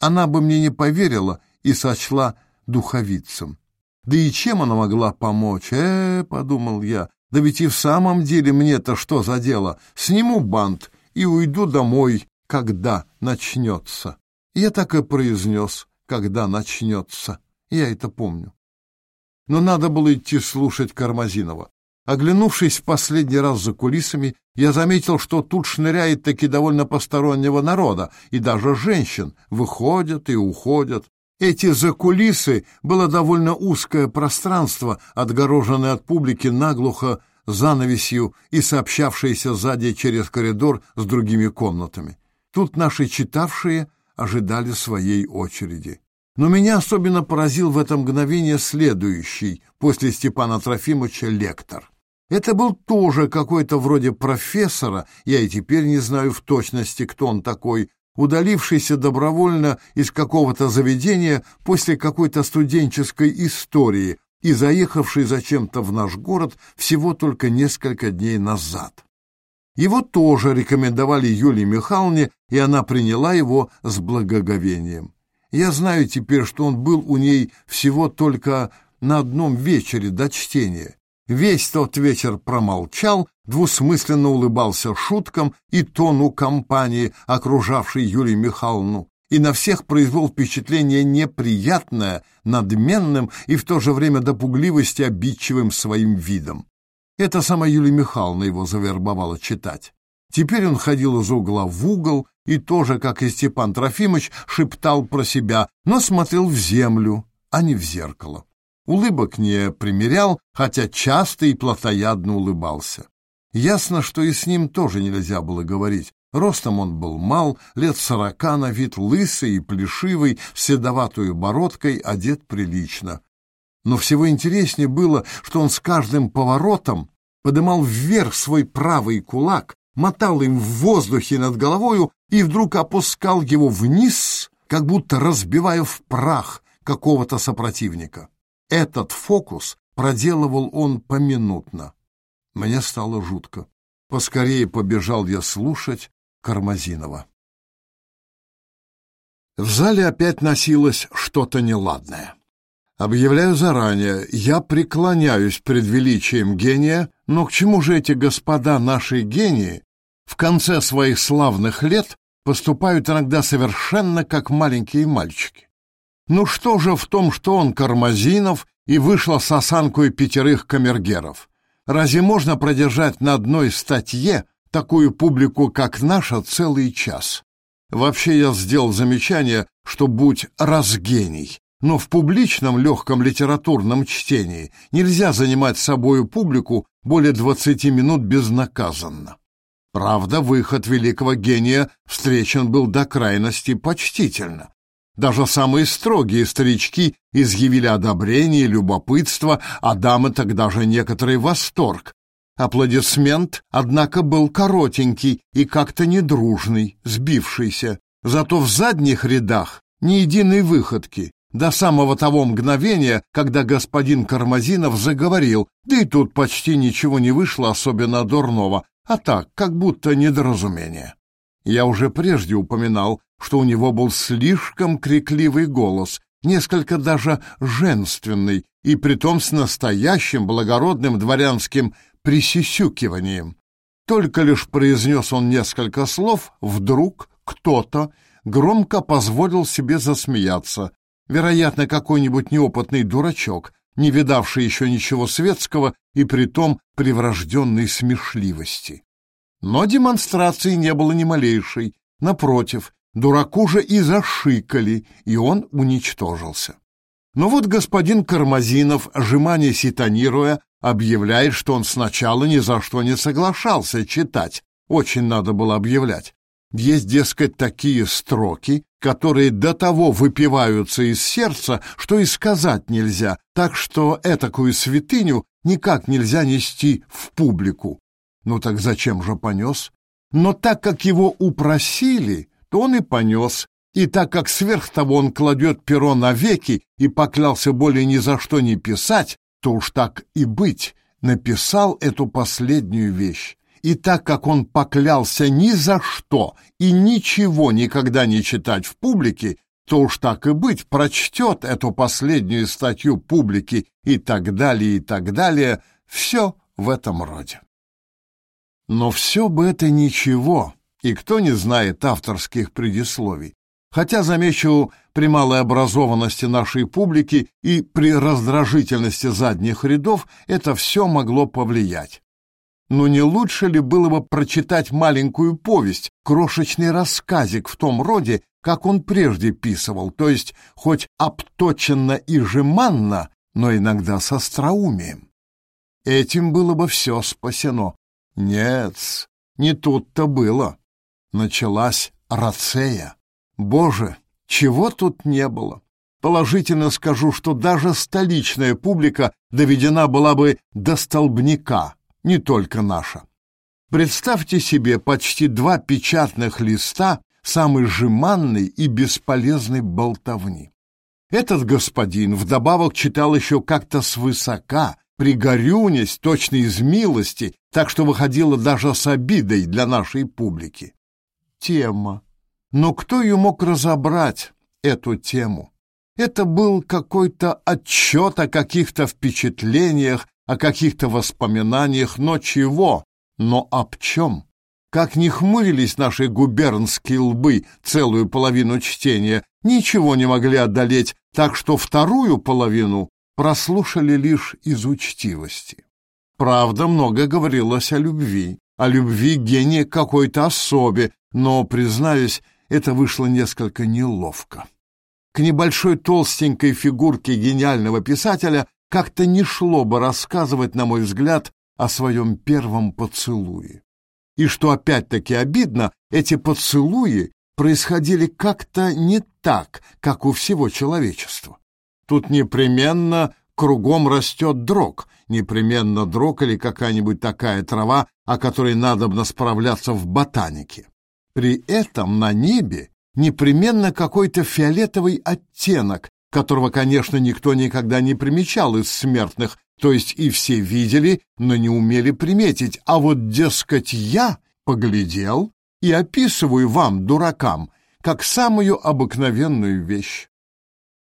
Она бы мне не поверила и сочла духовицем. Да и чем она могла помочь? Э, подумал я, да ведь и в самом деле мне-то что за дело? Сниму бант и уйду домой, когда начнется. Я так и произнес, когда начнется. Я это помню. Но надо было идти слушать Кармазинова. Оглянувшись в последний раз за кулисами, я заметил, что тут шныряет таки довольно постороннего народа, и даже женщин выходят и уходят. Эти закулисы было довольно узкое пространство, отгороженное от публики наглухо занавесью и сообщавшееся сзади через коридор с другими комнатами. Тут наши читавшие ожидали своей очереди. Но меня особенно поразил в это мгновение следующий, после Степана Трофимовича, лектор. Это был тоже какой-то вроде профессора, я и теперь не знаю в точности, кто он такой, удалившийся добровольно из какого-то заведения после какой-то студенческой истории и заехавший зачем-то в наш город всего только несколько дней назад. Его тоже рекомендовали Юлии Михайловне, и она приняла его с благоговением. Я знаю теперь, что он был у ней всего только на одном вечере до чтения. Весь тот вечер промолчал, двусмысленно улыбался шуткам и тону компании, окружавшей Юлию Михайловну, и на всех произвел впечатление неприятное, надменным и в то же время до пугливости обидчивым своим видом. Это сама Юлия Михайловна его завербовала читать. Теперь он ходил из угла в угол и тоже, как и Степан Трофимович, шептал про себя, но смотрел в землю, а не в зеркало улыбок не примерял, хотя часто и плотоядно улыбался. Ясно, что и с ним тоже нельзя было говорить. Ростом он был мал, лет сорока на вид, лысый и плешивый, с седоватую бородкой, одет прилично. Но всего интереснее было, что он с каждым поворотом подымал вверх свой правый кулак, мотал им в воздухе над головою и вдруг опускал его вниз, как будто разбивая в прах какого-то сопротивника. Этот фокус проделывал он поминутно. Мне стало жутко. Поскорее побежал я слушать Кармазинова. В зале опять носилось что-то неладное. Объявляю заранее, я преклоняюсь пред величием гения, но к чему же эти господа наши гении в конце своих славных лет поступают иногда совершенно как маленькие мальчики? Ну что же в том, что он Кармазинов и вышла с осанкой пятерых камергеров? Разве можно продержать на одной статье такую публику, как наша, целый час? Вообще я сделал замечание, что будь разгений, но в публичном легком литературном чтении нельзя занимать собою публику более двадцати минут безнаказанно. Правда, выход великого гения встречен был до крайности почтительно. Даже самые строгие старички изъявили одобрение, любопытство, а дамы тогда же некоторый восторг. Аплодисмент, однако, был коротенький и как-то недружный, сбившийся. Зато в задних рядах ни единой выходки, до самого того мгновения, когда господин Кармазинов заговорил, да и тут почти ничего не вышло особенно дурного, а так, как будто недоразумение. Я уже прежде упоминал, что у него был слишком крикливый голос, несколько даже женственный, и притом с настоящим благородным дворянским присисюкиванием. Только лишь произнес он несколько слов, вдруг кто-то громко позволил себе засмеяться. Вероятно, какой-нибудь неопытный дурачок, не видавший еще ничего светского и притом преврожденной смешливости. Но демонстрации не было ни малейшей. Напротив, дураку же и зашикали, и он уничтожился. Но вот господин Кармазинов, жемане ситонируя, объявляет, что он сначала ни за что не соглашался читать. Очень надо было объявлять. Есть, дескать, такие строки, которые до того выпиваются из сердца, что и сказать нельзя, так что этакую святыню никак нельзя нести в публику. Ну так зачем же понес? Но так как его упросили, то он и понес. И так как сверх того он кладет перо навеки и поклялся более ни за что не писать, то уж так и быть, написал эту последнюю вещь. И так как он поклялся ни за что и ничего никогда не читать в публике, то уж так и быть, прочтет эту последнюю статью публики и так далее, и так далее, все в этом роде. Но все бы это ничего, и кто не знает авторских предисловий. Хотя, замечу, при малой образованности нашей публики и при раздражительности задних рядов это все могло повлиять. Но не лучше ли было бы прочитать маленькую повесть, крошечный рассказик в том роде, как он прежде писывал, то есть хоть обточенно и жеманно, но иногда с остроумием? Этим было бы все спасено. Нет, не тут-то было. Началась рацея. Боже, чего тут не было! Положительно скажу, что даже столичная публика доведена была бы до столбняка, не только наша. Представьте себе почти два печатных листа самой жеманной и бесполезной болтовни. Этот господин вдобавок читал еще как-то свысока, пригорюнясь, точно из милости, так что выходило даже с обидой для нашей публики. Тема. Но кто ее мог разобрать, эту тему? Это был какой-то отчет о каких-то впечатлениях, о каких-то воспоминаниях, но чего? Но об чем? Как не хмурились наши губернские лбы целую половину чтения, ничего не могли одолеть, так что вторую половину прослушали лишь из учтивости. Правда, много говорилось о любви, о любви гения какой-то особе, но, признаюсь, это вышло несколько неловко. К небольшой толстенькой фигурке гениального писателя как-то не шло бы рассказывать, на мой взгляд, о своем первом поцелуе. И что опять-таки обидно, эти поцелуи происходили как-то не так, как у всего человечества. Тут непременно кругом растет дрог, непременно дрог или какая-нибудь такая трава, о которой надо справляться в ботанике. При этом на небе непременно какой-то фиолетовый оттенок, которого, конечно, никто никогда не примечал из смертных, то есть и все видели, но не умели приметить. А вот, дескать, я поглядел и описываю вам, дуракам, как самую обыкновенную вещь.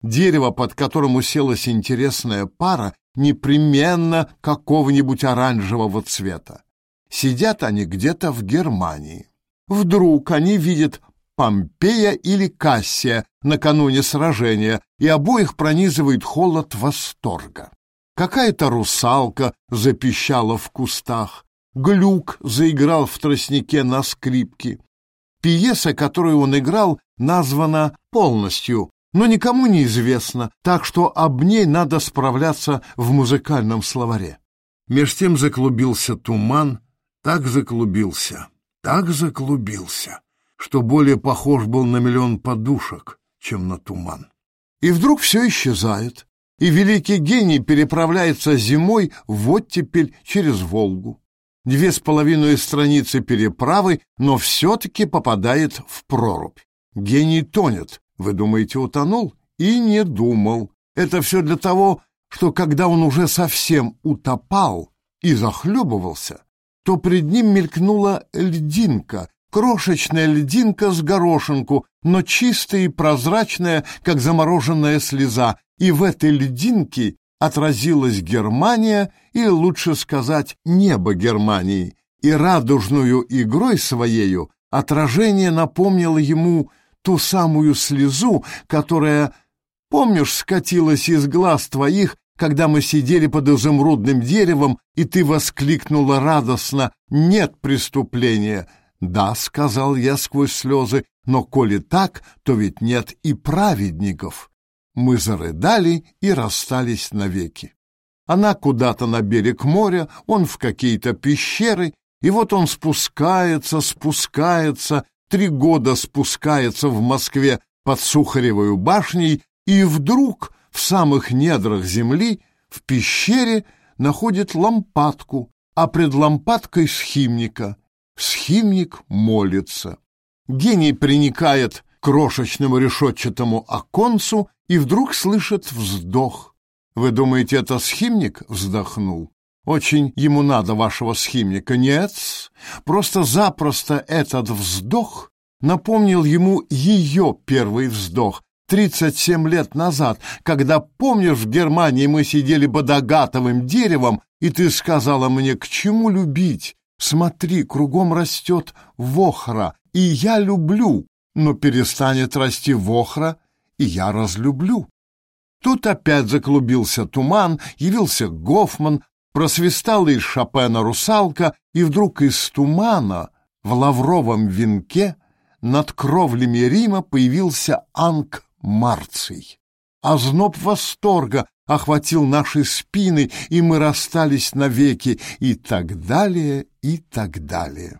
Дерево, под которым уселась интересная пара, непременно какого-нибудь оранжевого цвета. Сидят они где-то в Германии. Вдруг они видят Помпея или Кассия накануне сражения, и обоих пронизывает холод восторга. Какая-то русалка запищала в кустах, глюк заиграл в тростнике на скрипке. Пьеса, которую он играл, названа полностью, но никому не известна, так что об ней надо справляться в музыкальном словаре. Меж тем заклубился туман, так заклубился, так заклубился, что более похож был на миллион подушек, чем на туман. И вдруг все исчезает, и великий гений переправляется зимой в оттепель через Волгу. Две с половиной страницы переправы, но все-таки попадает в прорубь. Гений тонет. Вы думаете, утонул? И не думал. Это все для того, что когда он уже совсем утопал и захлебывался, то пред ним мелькнула льдинка, крошечная льдинка с горошинку, но чистая и прозрачная, как замороженная слеза, и в этой льдинке отразилась Германия, или лучше сказать, небо Германии, и радужную игрой своею отражение напомнило ему ту самую слезу, которая, помнишь, скатилась из глаз твоих, когда мы сидели под изумрудным деревом, и ты воскликнула радостно «Нет преступления!» «Да», — сказал я сквозь слезы, «но коли так, то ведь нет и праведников». Мы зарыдали и расстались навеки. Она куда-то на берег моря, он в какие-то пещеры, и вот он спускается, спускается, три года спускается в Москве под Сухаревою башней, и вдруг в самых недрах земли, в пещере, находит лампадку, а пред лампадкой схимника. Схимник молится. Гений приникает к крошечному решетчатому оконцу и вдруг слышит вздох. Вы думаете, это схимник вздохнул? Очень ему надо вашего схимника. Нет, просто-запросто этот вздох напомнил ему ее первый вздох, 37 лет назад, когда, помнишь, в Германии мы сидели под агатовым деревом, и ты сказала мне, к чему любить? Смотри, кругом растет вохра, и я люблю, но перестанет расти вохра, и я разлюблю. Тут опять заклубился туман, явился Гофман, просвистала из Шопена русалка, и вдруг из тумана в лавровом венке над кровлями Рима появился Анк Марций. Озноб восторга охватил наши спины, и мы расстались навеки, и так далее, и так далее.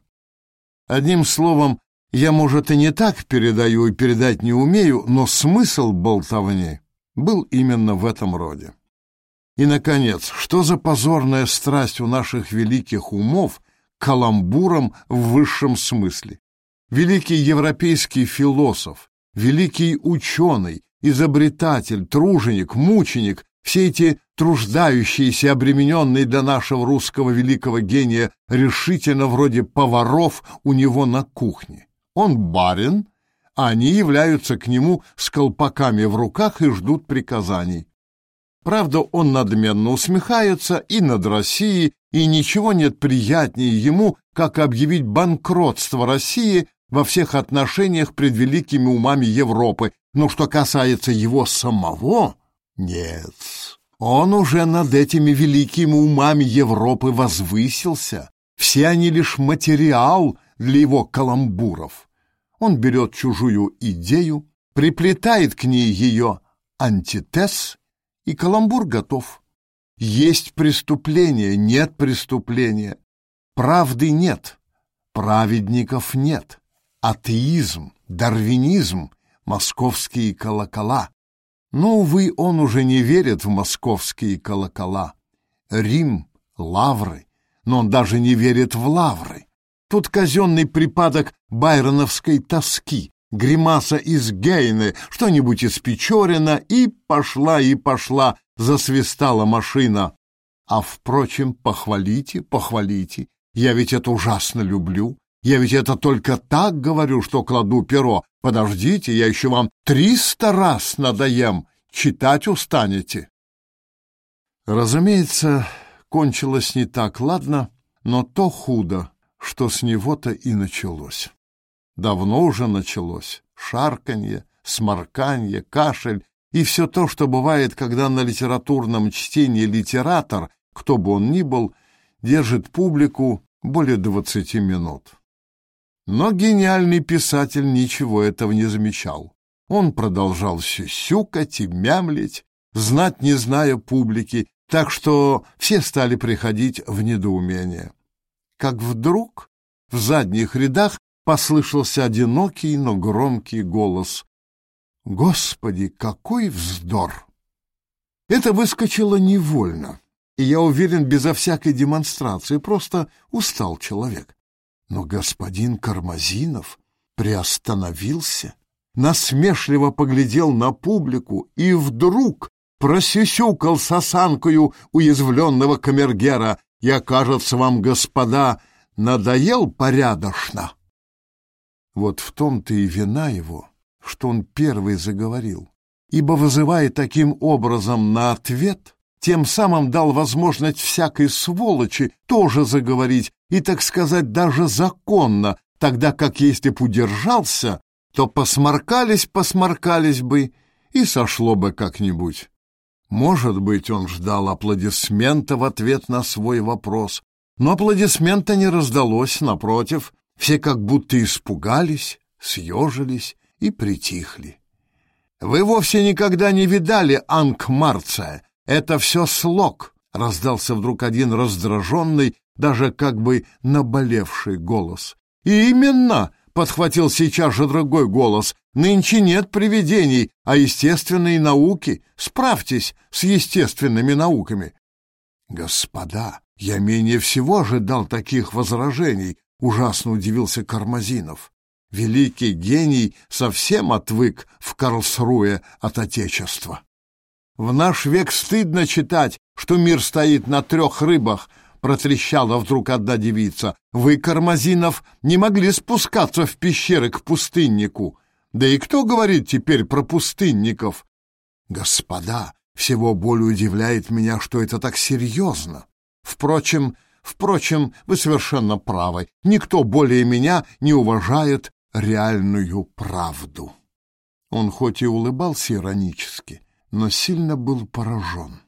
Одним словом, я, может, и не так передаю и передать не умею, но смысл болтовни был именно в этом роде. И, наконец, что за позорная страсть у наших великих умов к каламбурам в высшем смысле? Великий европейский философ, великий ученый, изобретатель, труженик, мученик, все эти труждающиеся, обремененные для нашего русского великого гения решительно вроде поваров у него на кухне. Он барин, а они являются к нему с колпаками в руках и ждут приказаний. Правда, он надменно усмехается и над Россией, и ничего нет приятнее ему, как объявить банкротство России во всех отношениях пред великими умами Европы. Но что касается его самого, нет, он уже над этими великими умами Европы возвысился. Все они лишь материал для его каламбуров. Он берет чужую идею, приплетает к ней ее антитез, и каламбур готов. Есть преступление, нет преступления. Правды нет, праведников нет. Атеизм, дарвинизм, московские колокола. Но, увы, он уже не верит в московские колокола. Рим, лавры, но он даже не верит в лавры. Тут казенный припадок байроновской тоски, гримаса из Гейны, что-нибудь из Печорина, и пошла, и пошла, засвистала машина. А, впрочем, похвалите, похвалите, я ведь это ужасно люблю. Я ведь это только так говорю, что кладу перо. Подождите, я еще вам триста раз надоем, читать устанете. Разумеется, кончилось не так ладно, но то худо, что с него-то и началось. Давно уже началось. Шарканье, сморканье, кашель и все то, что бывает, когда на литературном чтении литератор, кто бы он ни был, держит публику более двадцати минут. Но гениальный писатель ничего этого не замечал. Он продолжал сюсюкать и мямлить, знать не зная публики, так что все стали приходить в недоумение как вдруг в задних рядах послышался одинокий, но громкий голос. «Господи, какой вздор!» Это выскочило невольно, и, я уверен, безо всякой демонстрации, просто устал человек. Но господин Кармазинов приостановился, насмешливо поглядел на публику и вдруг просюсюкал с осанкою уязвленного камергера я, кажется, вам, господа, надоел порядочно. Вот в том-то и вина его, что он первый заговорил, ибо, вызывая таким образом на ответ, тем самым дал возможность всякой сволочи тоже заговорить и, так сказать, даже законно, тогда как если б удержался, то посморкались-посморкались бы и сошло бы как-нибудь. Может быть, он ждал аплодисмента в ответ на свой вопрос, но аплодисмента не раздалось, напротив, все как будто испугались, съежились и притихли. «Вы вовсе никогда не видали Анкмарция, это все слог», — раздался вдруг один раздраженный, даже как бы наболевший голос. «Именно!» — подхватил сейчас же другой голос. Нынче нет привидений, а естественные науки. Справьтесь с естественными науками. Господа, я менее всего ожидал таких возражений, ужасно удивился Кармазинов. Великий гений совсем отвык в Карлсруе от Отечества. В наш век стыдно читать, что мир стоит на трех рыбах, протрещала вдруг одна девица. Вы, Кармазинов, не могли спускаться в пещеры к пустыннику. Да и кто говорит теперь про пустынников? Господа, всего более удивляет меня, что это так серьезно. Впрочем, впрочем, вы совершенно правы. Никто более меня не уважает реальную правду. Он хоть и улыбался иронически, но сильно был поражен.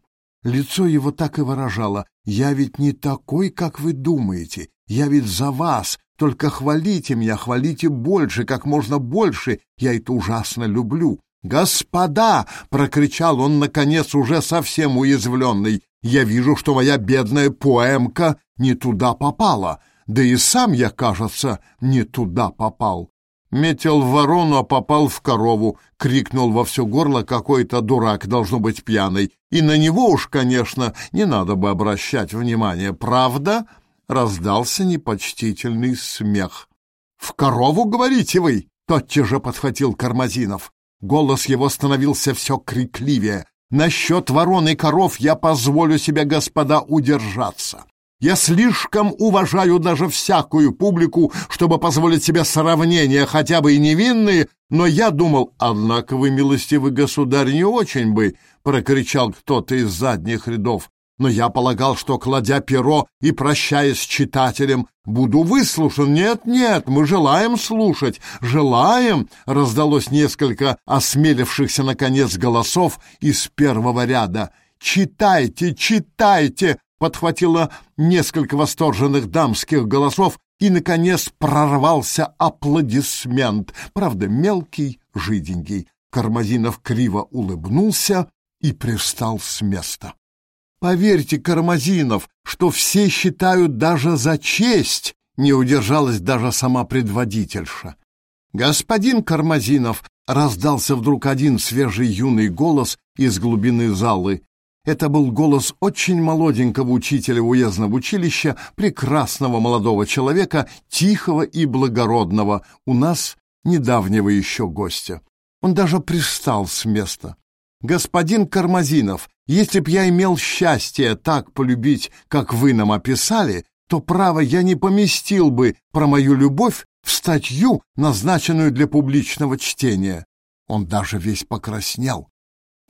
Лицо его так и выражало «Я ведь не такой, как вы думаете, я ведь за вас, только хвалите меня, хвалите больше, как можно больше. Я это ужасно люблю. «Господа!» — прокричал он, наконец, уже совсем уязвленный. «Я вижу, что моя бедная поэмка не туда попала. Да и сам я, кажется, не туда попал. Метил в ворону, а попал в корову, крикнул во все горло какой-то дурак, должно быть пьяный. И на него уж, конечно, не надо бы обращать внимание, правда? раздался непочтительный смех. «В корову, говорите вы?» — тотчас же подхватил Кармазинов. Голос его становился все крикливее. «Насчет ворон и коров я позволю себе, господа, удержаться. Я слишком уважаю даже всякую публику, чтобы позволить себе сравнения, хотя бы и невинные, но я думал, однако вы, милостивый государь, не очень бы, — прокричал кто-то из задних рядов но я полагал, что, кладя перо и прощаясь с читателем, буду выслушан. Нет, нет, мы желаем слушать, желаем, раздалось несколько осмелившихся, наконец, голосов из первого ряда. «Читайте, читайте!» Подхватило несколько восторженных дамских голосов, и, наконец, прорвался аплодисмент, правда, мелкий, жиденький. Кармазинов криво улыбнулся и пристал с места. Поверьте, Кармазинов, что все считают даже за честь, не удержалась даже сама предводительша. Господин Кармазинов раздался вдруг один свежий юный голос из глубины залы. Это был голос очень молоденького учителя уездного училища, прекрасного молодого человека, тихого и благородного, у нас недавнего еще гостя. Он даже пристал с места. «Господин Кармазинов, если б я имел счастье так полюбить, как вы нам описали, то, право, я не поместил бы про мою любовь в статью, назначенную для публичного чтения. Он даже весь покраснел.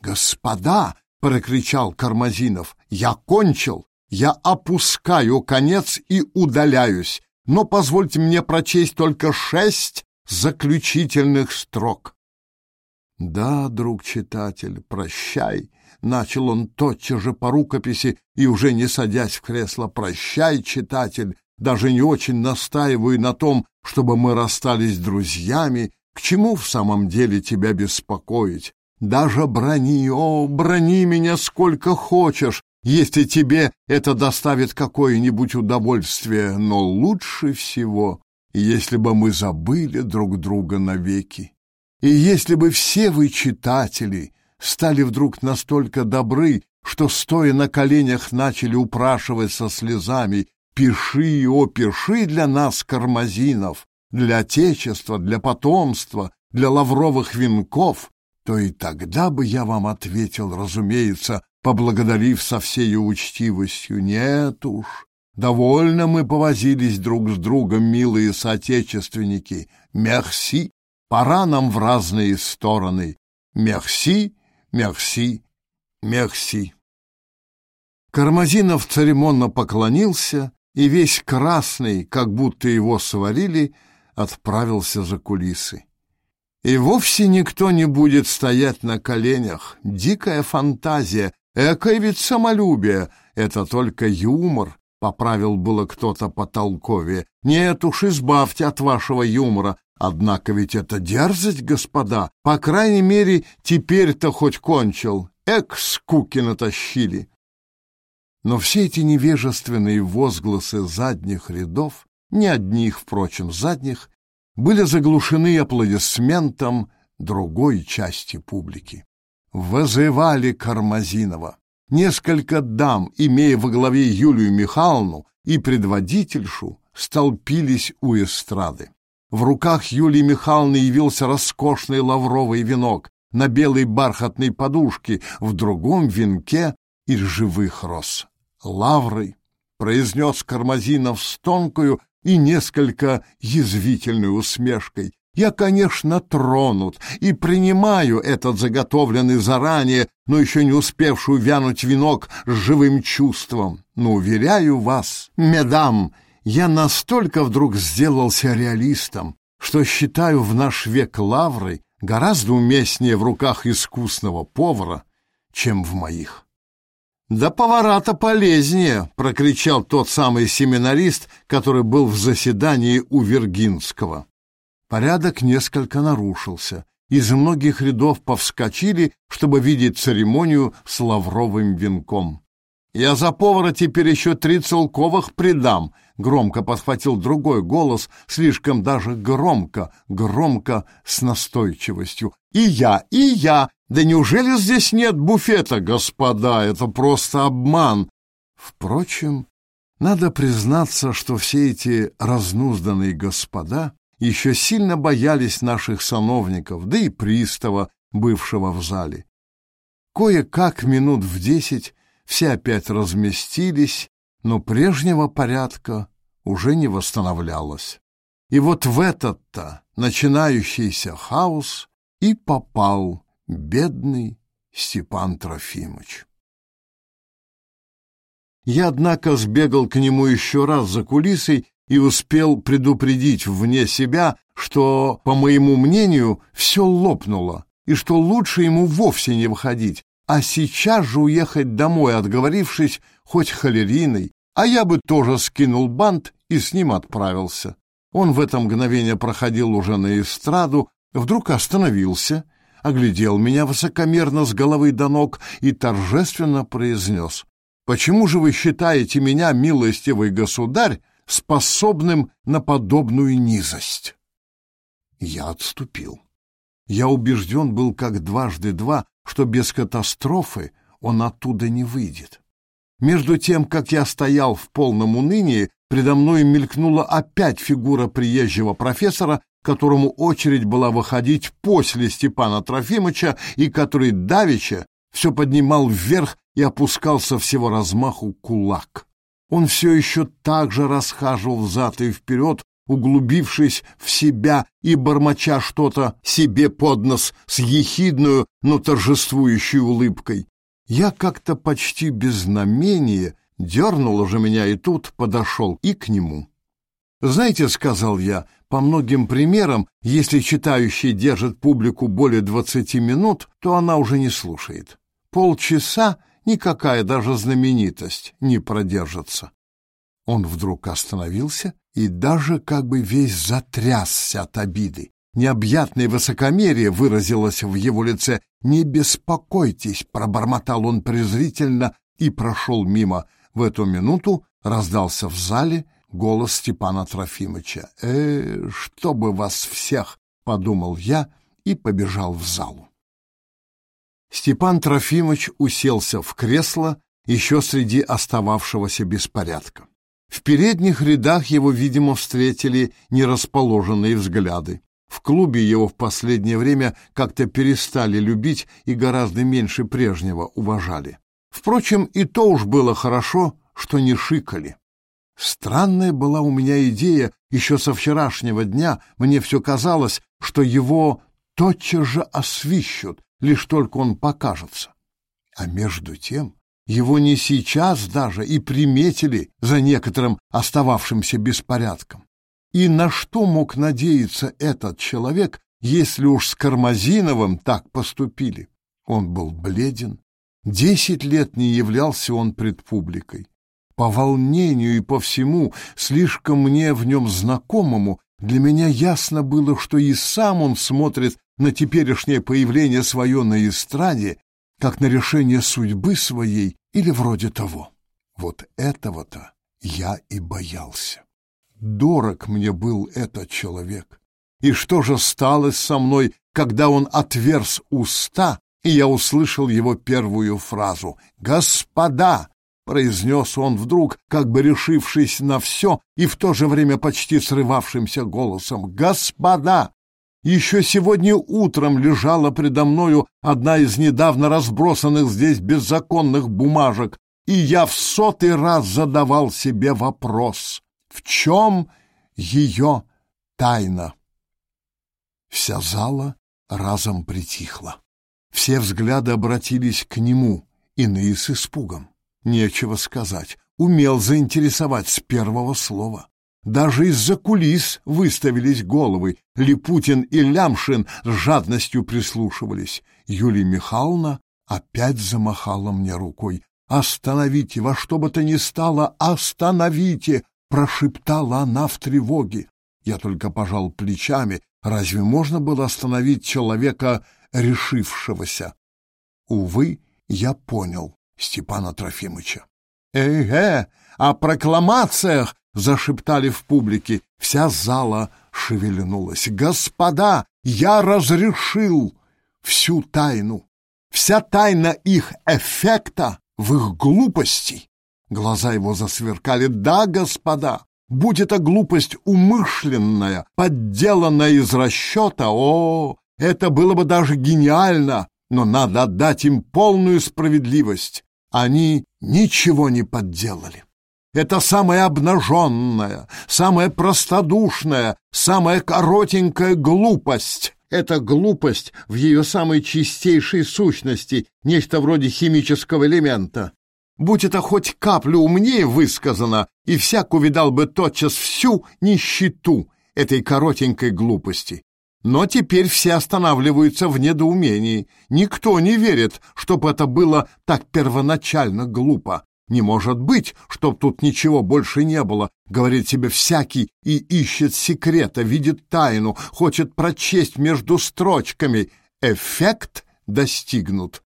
«Господа!» — прокричал Кармазинов. «Я кончил! Я опускаю конец и удаляюсь, но позвольте мне прочесть только шесть заключительных строк». «Да, друг читатель, прощай!» Начал он тотчас же по рукописи и, уже не садясь в кресло, «Прощай, читатель, даже не очень настаиваю на том, чтобы мы расстались друзьями, к чему в самом деле тебя беспокоить? Даже брони, о, брони меня сколько хочешь, если тебе это доставит какое-нибудь удовольствие, но лучше всего, если бы мы забыли друг друга навеки. И если бы все вы, читатели, стали вдруг настолько добры, что, стоя на коленях, начали упрашивать со слезами «Пиши, о, пиши для нас, кармазинов, для отечества, для потомства, для лавровых венков», то и тогда бы я вам ответил, разумеется, поблагодарив со всей учтивостью. Нет уж, довольно мы повозились друг с другом, милые соотечественники. Мерси, пора нам в разные стороны. Мерси, Мерси, мерси. Кармазинов церемонно поклонился и весь красный, как будто его сварили, отправился за кулисы. И вовсе никто не будет стоять на коленях. Дикая фантазия, экое ведь самолюбие, это только юмор, поправил было кто-то потолковее. Нет уж, избавьте от вашего юмора, Однако ведь это дерзость, господа. По крайней мере, теперь-то хоть кончил. Эк, скуки натащили. Но все эти невежественные возгласы задних рядов, не одних, впрочем, задних, были заглушены аплодисментом другой части публики. Вызывали Кармазинова. Несколько дам, имея во главе Юлию Михайловну и предводительшу, столпились у эстрады. В руках Юлии Михайловны явился роскошный лавровый венок на белой бархатной подушке, в другом венке из живых роз. «Лавры!» — произнес Кармазинов с тонкою и несколько язвительной усмешкой. Я, конечно, тронут и принимаю этот заготовленный заранее, но еще не успевший вянуть венок с живым чувством. Но, уверяю вас, медам, я настолько вдруг сделался реалистом, что считаю в наш век лавры гораздо уместнее в руках искусного повара, чем в моих. «Да повара-то полезнее!» — прокричал тот самый семинарист, который был в заседании у Вергинского. Порядок несколько нарушился. Из многих рядов повскочили, чтобы видеть церемонию с лавровым венком. «Я за повара теперь еще три целковых придам», — громко подхватил другой голос, слишком даже громко, громко с настойчивостью. «И я, и я! Да неужели здесь нет буфета, господа? Это просто обман!» Впрочем, надо признаться, что все эти разнузданные господа еще сильно боялись наших сановников, да и пристава, бывшего в зале. Кое-как минут в десять все опять разместились, но прежнего порядка уже не восстановлялось. И вот в этот-то начинающийся хаос и попал бедный Степан Трофимович. Я, однако, сбегал к нему еще раз за кулисой и успел предупредить вне себя, что, по моему мнению, все лопнуло, и что лучше ему вовсе не выходить, а сейчас же уехать домой, отговорившись хоть холериной, а я бы тоже скинул бант и с ним отправился. Он в это мгновение проходил уже на эстраду, вдруг остановился, оглядел меня высокомерно с головы до ног и торжественно произнес. «Почему же вы считаете меня, милостивый государь, способным на подобную низость. Я отступил. Я убежден был как дважды два, что без катастрофы он оттуда не выйдет. Между тем, как я стоял в полном унынии, предо мной мелькнула опять фигура приезжего профессора, которому очередь была выходить после Степана Трофимовича и который давеча все поднимал вверх и опускался всего размаху кулак. Он все еще так же расхаживал взад и вперед, углубившись в себя и бормоча что-то себе под нос с ехидную, но торжествующей улыбкой. Я как-то почти без знамения дернуло же меня и тут подошел и к нему. «Знаете, — сказал я, — по многим примерам, если читающий держит публику более двадцати минут, то она уже не слушает. Полчаса никакая даже знаменитость не продержится. Он вдруг остановился и даже как бы весь затрясся от обиды. Необъятное высокомерие выразилось в его лице. «Не беспокойтесь», — пробормотал он презрительно и прошел мимо. В эту минуту раздался в зале голос Степана Трофимовича. «Э, чтобы вас всех!» — подумал я и побежал в залу. Степан Трофимович уселся в кресло еще среди остававшегося беспорядка. В передних рядах его, видимо, встретили нерасположенные взгляды. В клубе его в последнее время как-то перестали любить и гораздо меньше прежнего уважали. Впрочем, и то уж было хорошо, что не шикали. Странная была у меня идея, еще со вчерашнего дня мне все казалось, что его тотчас же освищут, лишь только он покажется. А между тем его не сейчас даже и приметили за некоторым остававшимся беспорядком. И на что мог надеяться этот человек, если уж с Кармазиновым так поступили? Он был бледен. Десять лет не являлся он пред публикой. По волнению и по всему, слишком мне в нем знакомому, для меня ясно было, что и сам он смотрит на теперешнее появление свое на эстраде, как на решение судьбы своей или вроде того. Вот этого-то я и боялся. Дорог мне был этот человек. И что же стало со мной, когда он отверз уста, и я услышал его первую фразу «Господа!» произнес он вдруг, как бы решившись на все и в то же время почти срывавшимся голосом «Господа! Еще сегодня утром лежала предо мною одна из недавно разбросанных здесь беззаконных бумажек, и я в сотый раз задавал себе вопрос, в чем ее тайна? Вся зала разом притихла. Все взгляды обратились к нему, иные с испугом. Нечего сказать, умел заинтересовать с первого слова. Даже из-за кулис выставились головы. Липутин и Лямшин с жадностью прислушивались. Юлия Михайловна опять замахала мне рукой. «Остановите, во что бы то ни стало, остановите!» — прошептала она в тревоге. Я только пожал плечами. Разве можно было остановить человека, решившегося? Увы, я понял Степана Трофимовича. «Э-э, о прокламациях!» — зашептали в публике. Вся зала шевельнулась. «Господа, я разрешил всю тайну. Вся тайна их эффекта в их глупости». Глаза его засверкали. «Да, господа, будь это глупость умышленная, подделанная из расчета, о, это было бы даже гениально, но надо отдать им полную справедливость. Они ничего не подделали. Это самая обнаженная, самая простодушная, самая коротенькая глупость. Это глупость в ее самой чистейшей сущности, нечто вроде химического элемента. Будь это хоть каплю умнее высказано, и всяк увидал бы тотчас всю нищету этой коротенькой глупости. Но теперь все останавливаются в недоумении. Никто не верит, чтоб это было так первоначально глупо. Не может быть, чтоб тут ничего больше не было, говорит себе всякий и ищет секрета, видит тайну, хочет прочесть между строчками. Эффект достигнут.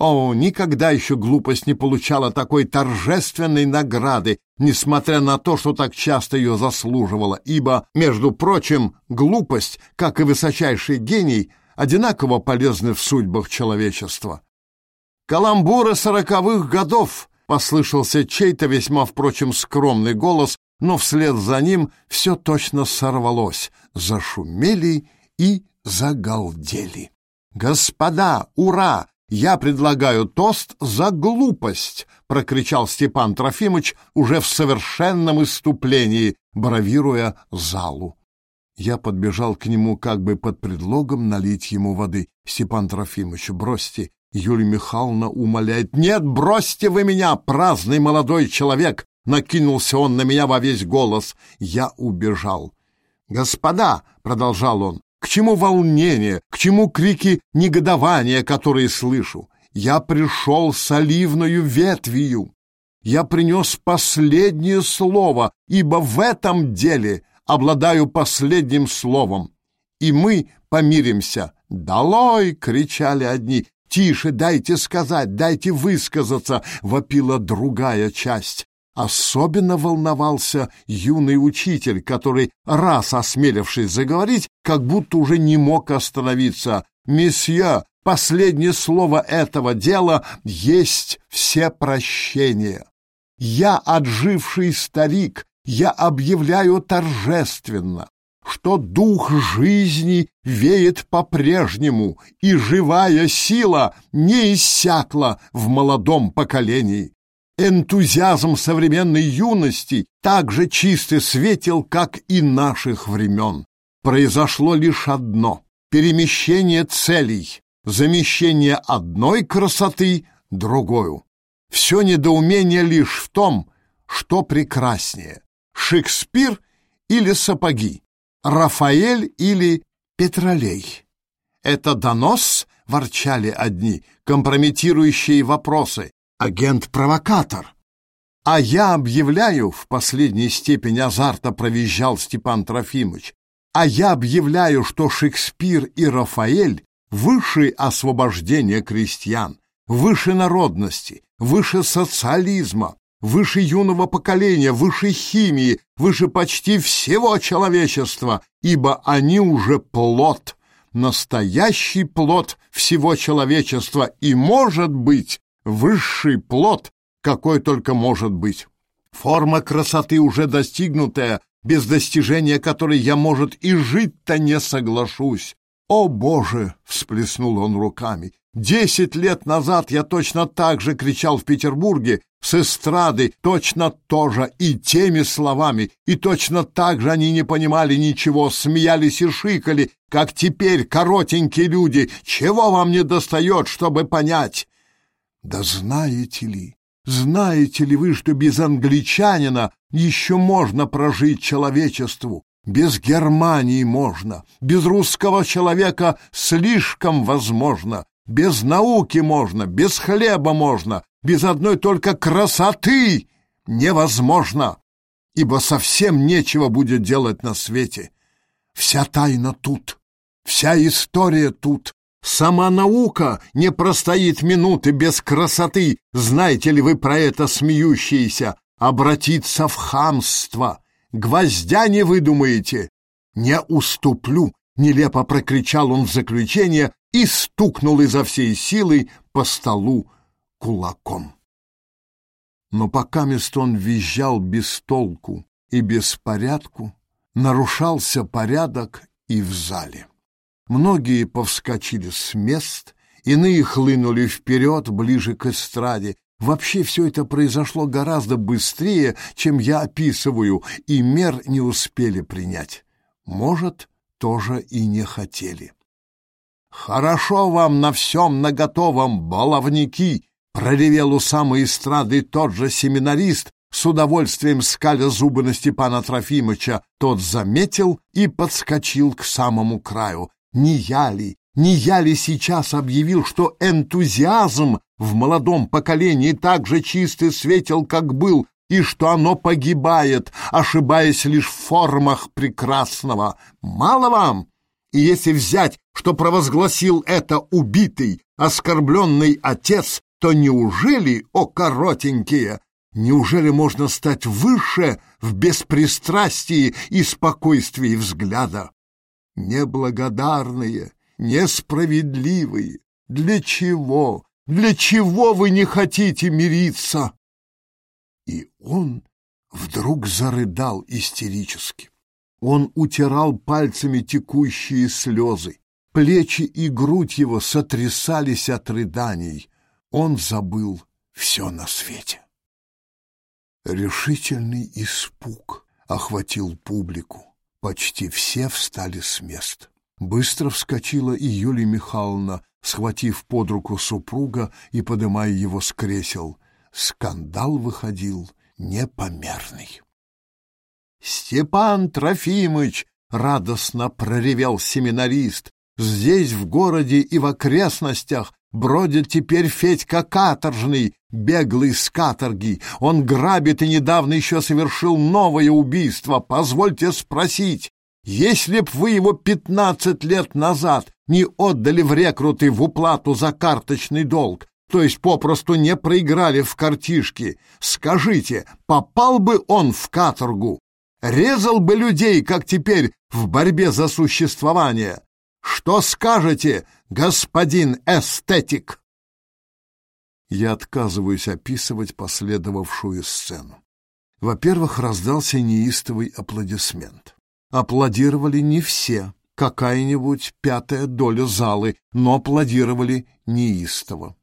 О, никогда еще глупость не получала такой торжественной награды, несмотря на то, что так часто ее заслуживала, ибо, между прочим, глупость, как и высочайший гений, одинаково полезны в судьбах человечества. «Каламбуры сороковых годов!» — послышался чей-то весьма, впрочем, скромный голос, но вслед за ним все точно сорвалось, зашумели и загалдели. «Господа, ура! «Я предлагаю тост за глупость!» — прокричал Степан Трофимович уже в совершенном иступлении, бравируя залу. Я подбежал к нему как бы под предлогом налить ему воды. «Степан Трофимович, бросьте!» Юлия Михайловна умоляет. «Нет, бросьте вы меня, праздный молодой человек!» Накинулся он на меня во весь голос. Я убежал. «Господа!» — продолжал он. К чему волнение, к чему крики негодования, которые слышу? Я пришел с оливною ветвью. Я принес последнее слово, ибо в этом деле обладаю последним словом. И мы помиримся. «Долой!» — кричали одни. «Тише, дайте сказать, дайте высказаться!» — вопила другая часть. Особенно волновался юный учитель, который, раз осмелившись заговорить, как будто уже не мог остановиться. «Месье, последнее слово этого дела есть все прощения. Я, отживший старик, я объявляю торжественно, что дух жизни веет по-прежнему, и живая сила не иссякла в молодом поколении. Энтузиазм современной юности так же чисто светил, как и наших времен. Произошло лишь одно — перемещение целей, замещение одной красоты другою. Все недоумение лишь в том, что прекраснее — Шекспир или сапоги, Рафаэль или Петролей. Это донос, ворчали одни, компрометирующие вопросы, агент-провокатор. А я объявляю, в последней степени азарта провизжал Степан Трофимович, а я объявляю, что Шекспир и Рафаэль выше освобождения крестьян, выше народности, выше социализма, выше юного поколения, выше химии, выше почти всего человечества, ибо они уже плод, настоящий плод всего человечества и, может быть, высший плод, какой только может быть. Форма красоты уже достигнутая, без достижения которой я, может, и жить-то не соглашусь. «О, Боже!» — всплеснул он руками. Десять лет назад я точно так же кричал в Петербурге с эстрады, точно тоже и теми словами, и точно так же они не понимали ничего, смеялись и шикали, как теперь коротенькие люди. Чего вам не достает, чтобы понять? Да знаете ли, знаете ли вы, что без англичанина еще можно прожить человечеству? Без Германии можно, без русского человека слишком возможно. Без науки можно, без хлеба можно, без одной только красоты невозможно, ибо совсем нечего будет делать на свете. Вся тайна тут, вся история тут. Сама наука не простоит минуты без красоты. Знаете ли вы про это смеющиеся? Обратиться в хамство. Гвоздя не выдумаете. Не уступлю, нелепо прокричал он в заключение и стукнул изо всей силы по столу кулаком. Но пока он визжал без толку и без порядку, нарушался порядок и в зале. Многие повскочили с мест, иные хлынули вперед, ближе к эстраде. Вообще все это произошло гораздо быстрее, чем я описываю, и мер не успели принять. Может, тоже и не хотели. «Хорошо вам на всем наготовом, баловники!» — проревел у самой эстрады тот же семинарист, с удовольствием скаля зубы на Степана Трофимовича. Тот заметил и подскочил к самому краю. «Не я ли, не я ли сейчас объявил, что энтузиазм в молодом поколении так же чист и светел, как был, и что оно погибает, ошибаясь лишь в формах прекрасного? Мало вам?» И если взять, что провозгласил это убитый, оскорбленный отец, то неужели, о коротенькие, неужели можно стать выше в беспристрастии и спокойствии взгляда? Неблагодарные, несправедливые, для чего, для чего вы не хотите мириться? И он вдруг зарыдал истерически. Он утирал пальцами текущие слезы. Плечи и грудь его сотрясались от рыданий. Он забыл все на свете. Решительный испуг охватил публику. Почти все встали с мест. Быстро вскочила и Юлия Михайловна, схватив под руку супруга и подымая его с кресел. Скандал выходил непомерный. «Степан Трофимыч!» — радостно проревел семинарист. «Здесь, в городе и в окрестностях, бродит теперь Федька Каторжный, беглый с каторги. Он грабит и недавно еще совершил новое убийство. Позвольте спросить, если б вы его пятнадцать лет назад не отдали в рекруты в уплату за карточный долг, то есть попросту не проиграли в картишки, скажите, попал бы он в каторгу? резал бы людей, как теперь, в борьбе за существование. Что скажете, господин эстетик? Я отказываюсь описывать последовавшую сцену. Во-первых, раздался неистовый аплодисмент. Аплодировали не все, какая-нибудь пятая доля залы, но аплодировали неистово.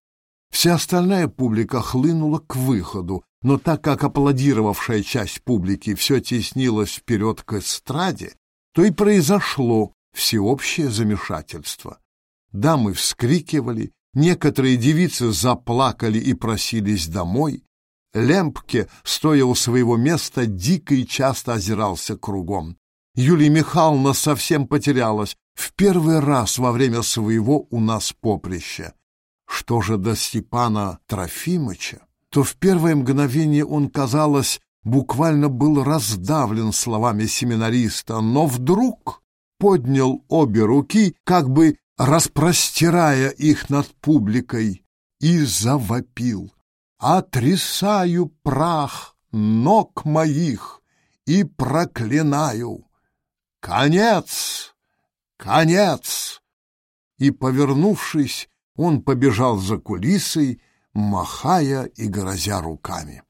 Вся остальная публика хлынула к выходу, но так как аплодировавшая часть публики все теснилась вперед к эстраде, то и произошло всеобщее замешательство. Дамы вскрикивали, некоторые девицы заплакали и просились домой. Лемпке, стоя у своего места, дико и часто озирался кругом. Юлия Михайловна совсем потерялась в первый раз во время своего у нас поприща. Что же до Степана Трофимыча, то в первое мгновение он, казалось, буквально был раздавлен словами семинариста, но вдруг поднял обе руки, как бы распростирая их над публикой, и завопил. «Отрисаю прах ног моих и проклинаю! Конец! Конец!» И, повернувшись, он побежал за кулисой, махая и грозя руками.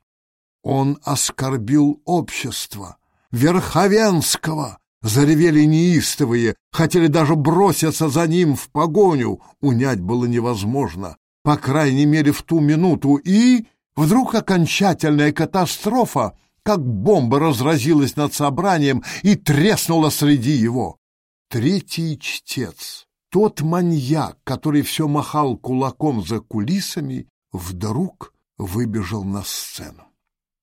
Он оскорбил общество, Верховенского, Заревели неистовые, хотели даже броситься за ним в погоню. Унять было невозможно, по крайней мере в ту минуту. И вдруг окончательная катастрофа, как бомба разразилась над собранием и треснула среди его. Третий чтец, тот маньяк, который все махал кулаком за кулисами, вдруг выбежал на сцену.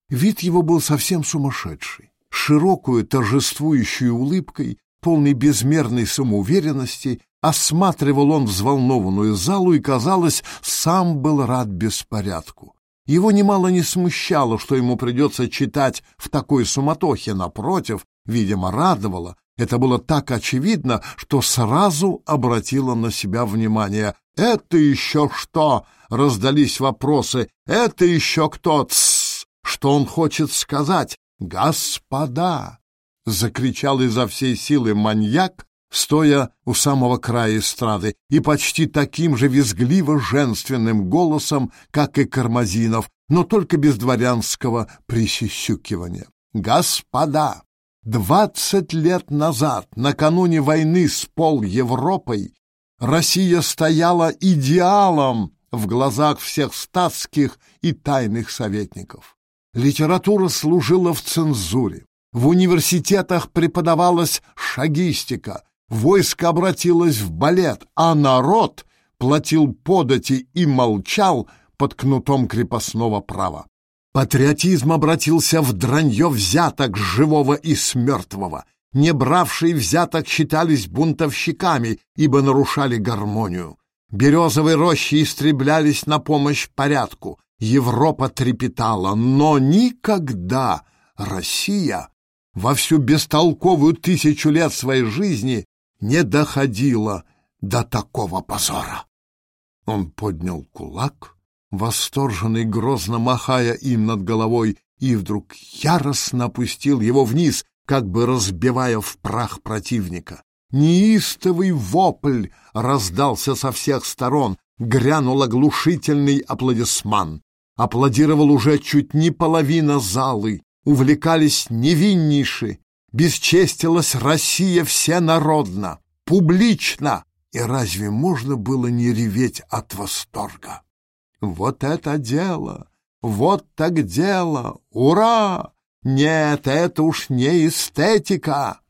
Вид его был совсем сумасшедший. Широкую торжествующую улыбкой, полной безмерной самоуверенности, осматривал он взволнованную залу и, казалось, сам был рад беспорядку. Его немало не смущало, что ему придется читать в такой суматохе, напротив, видимо, радовало. Это было так очевидно, что сразу обратило на себя внимание. «Это еще что?» — раздались вопросы. «Это еще кто?» Тссс! Что он хочет сказать? «Господа!» — закричал изо всей силы маньяк, стоя у самого края эстрады, и почти таким же визгливо-женственным голосом, как и Кармазинов, но только без дворянского присищукивания. «Господа! Двадцать лет назад, накануне войны с пол Европой, Россия стояла идеалом в глазах всех статских и тайных советников. Литература служила в цензуре. В университетах преподавалась шагистика, войско обратилось в балет, а народ платил подати и молчал под кнутом крепостного права. Патриотизм обратился в дранье взяток живого и с мертвого. Не бравшие взяток считались бунтовщиками, ибо нарушали гармонию. Березовые рощи истреблялись на помощь порядку. Европа трепетала, но никогда Россия во всю бестолковую тысячу лет своей жизни не доходила до такого позора. Он поднял кулак, восторженный, грозно махая им над головой, и вдруг яростно опустил его вниз, как бы разбивая в прах противника. Неистовый вопль раздался со всех сторон, грянул оглушительный аплодисман. Аплодировал уже чуть не половина залы, увлекались невиннейши, бесчестилась Россия всенародно, публично, и разве можно было не реветь от восторга? Вот это дело! Вот так дело! Ура! Нет, это уж не эстетика!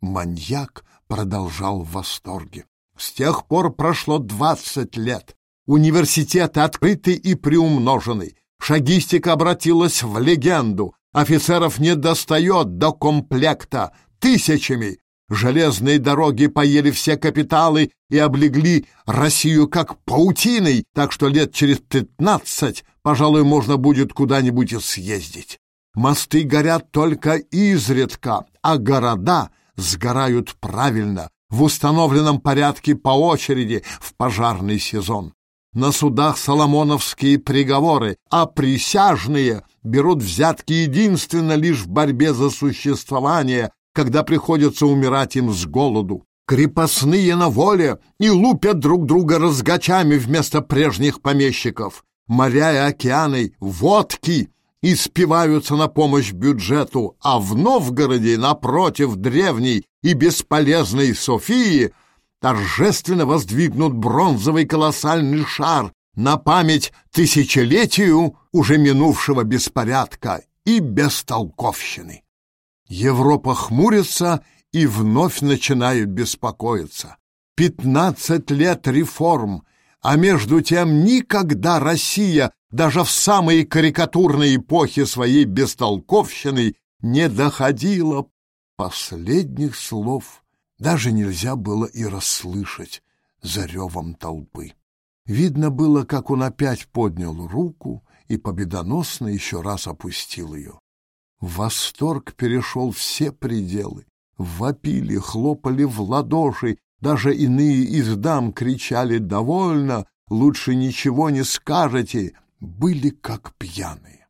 Маньяк продолжал в восторге. С тех пор прошло двадцать лет. Университеты открыты и приумножены. Шагистика обратилась в легенду. Офицеров не достает до комплекта. Тысячами. Железные дороги поели все капиталы и облегли Россию как паутиной, так что лет через пятнадцать, пожалуй, можно будет куда-нибудь съездить. Мосты горят только изредка, а города сгорают правильно, в установленном порядке по очереди в пожарный сезон. На судах соломоновские приговоры, а присяжные берут взятки единственно лишь в борьбе за существование, когда приходится умирать им с голоду. Крепостные на воле и лупят друг друга разгачами вместо прежних помещиков. Моря и океаны, водки и спиваются на помощь бюджету, а в Новгороде, напротив древней и бесполезной Софии, торжественно воздвигнут бронзовый колоссальный шар на память тысячелетию уже минувшего беспорядка и бестолковщины. Европа хмурится и вновь начинает беспокоиться. Пятнадцать лет реформ, а между тем никогда Россия даже в самые карикатурные эпохи своей бестолковщины не доходила последних слов даже нельзя было и расслышать за ревом толпы. Видно было, как он опять поднял руку и победоносно еще раз опустил ее. Восторг перешел все пределы. Вопили, хлопали в ладоши, даже иные из дам кричали «Довольно! Лучше ничего не скажете!» Были как пьяные.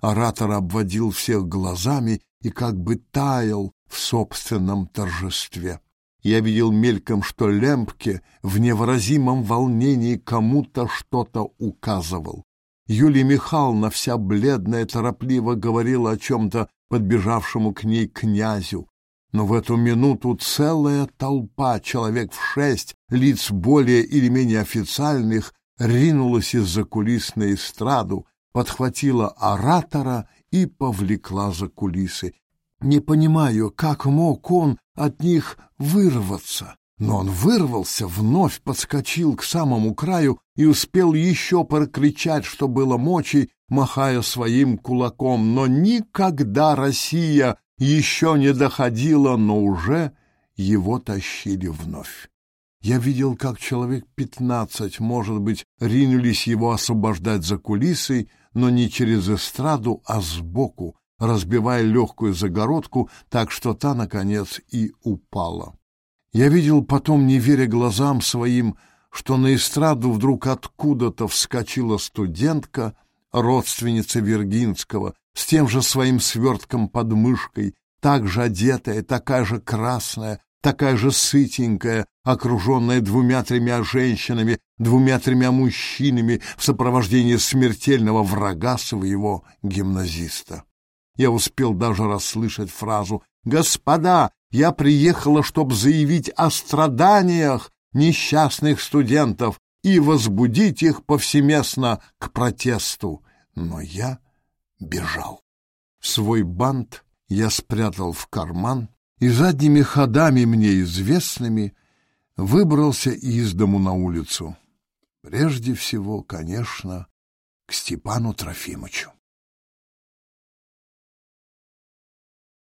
Оратор обводил всех глазами и как бы таял в собственном торжестве. Я видел мельком, что Лемпке в невыразимом волнении кому-то что-то указывал. Юлия Михайловна, вся бледная, торопливо говорила о чем-то подбежавшему к ней князю. Но в эту минуту целая толпа, человек в шесть, лиц более или менее официальных, ринулась из-за кулис на эстраду, подхватила оратора и повлекла за кулисы. Не понимаю, как мог он от них вырваться. Но он вырвался, вновь подскочил к самому краю и успел еще прокричать, что было мочи, махая своим кулаком. Но никогда Россия еще не доходила, но уже его тащили вновь. Я видел, как человек пятнадцать, может быть, ринулись его освобождать за кулисой, но не через эстраду, а сбоку, разбивая легкую загородку, так что та, наконец, и упала. Я видел потом, не веря глазам своим, что на эстраду вдруг откуда-то вскочила студентка, родственница Вергинского, с тем же своим свертком под мышкой, так же одетая, такая же красная, такая же сытенькая, окруженная двумя-тремя женщинами, двумя-тремя мужчинами в сопровождении смертельного врага своего гимназиста. Я успел даже расслышать фразу «Господа, я приехала, чтобы заявить о страданиях несчастных студентов и возбудить их повсеместно к протесту». Но я бежал. Свой бант я спрятал в карман и задними ходами мне известными выбрался из дому на улицу. Прежде всего, конечно, к Степану Трофимовичу.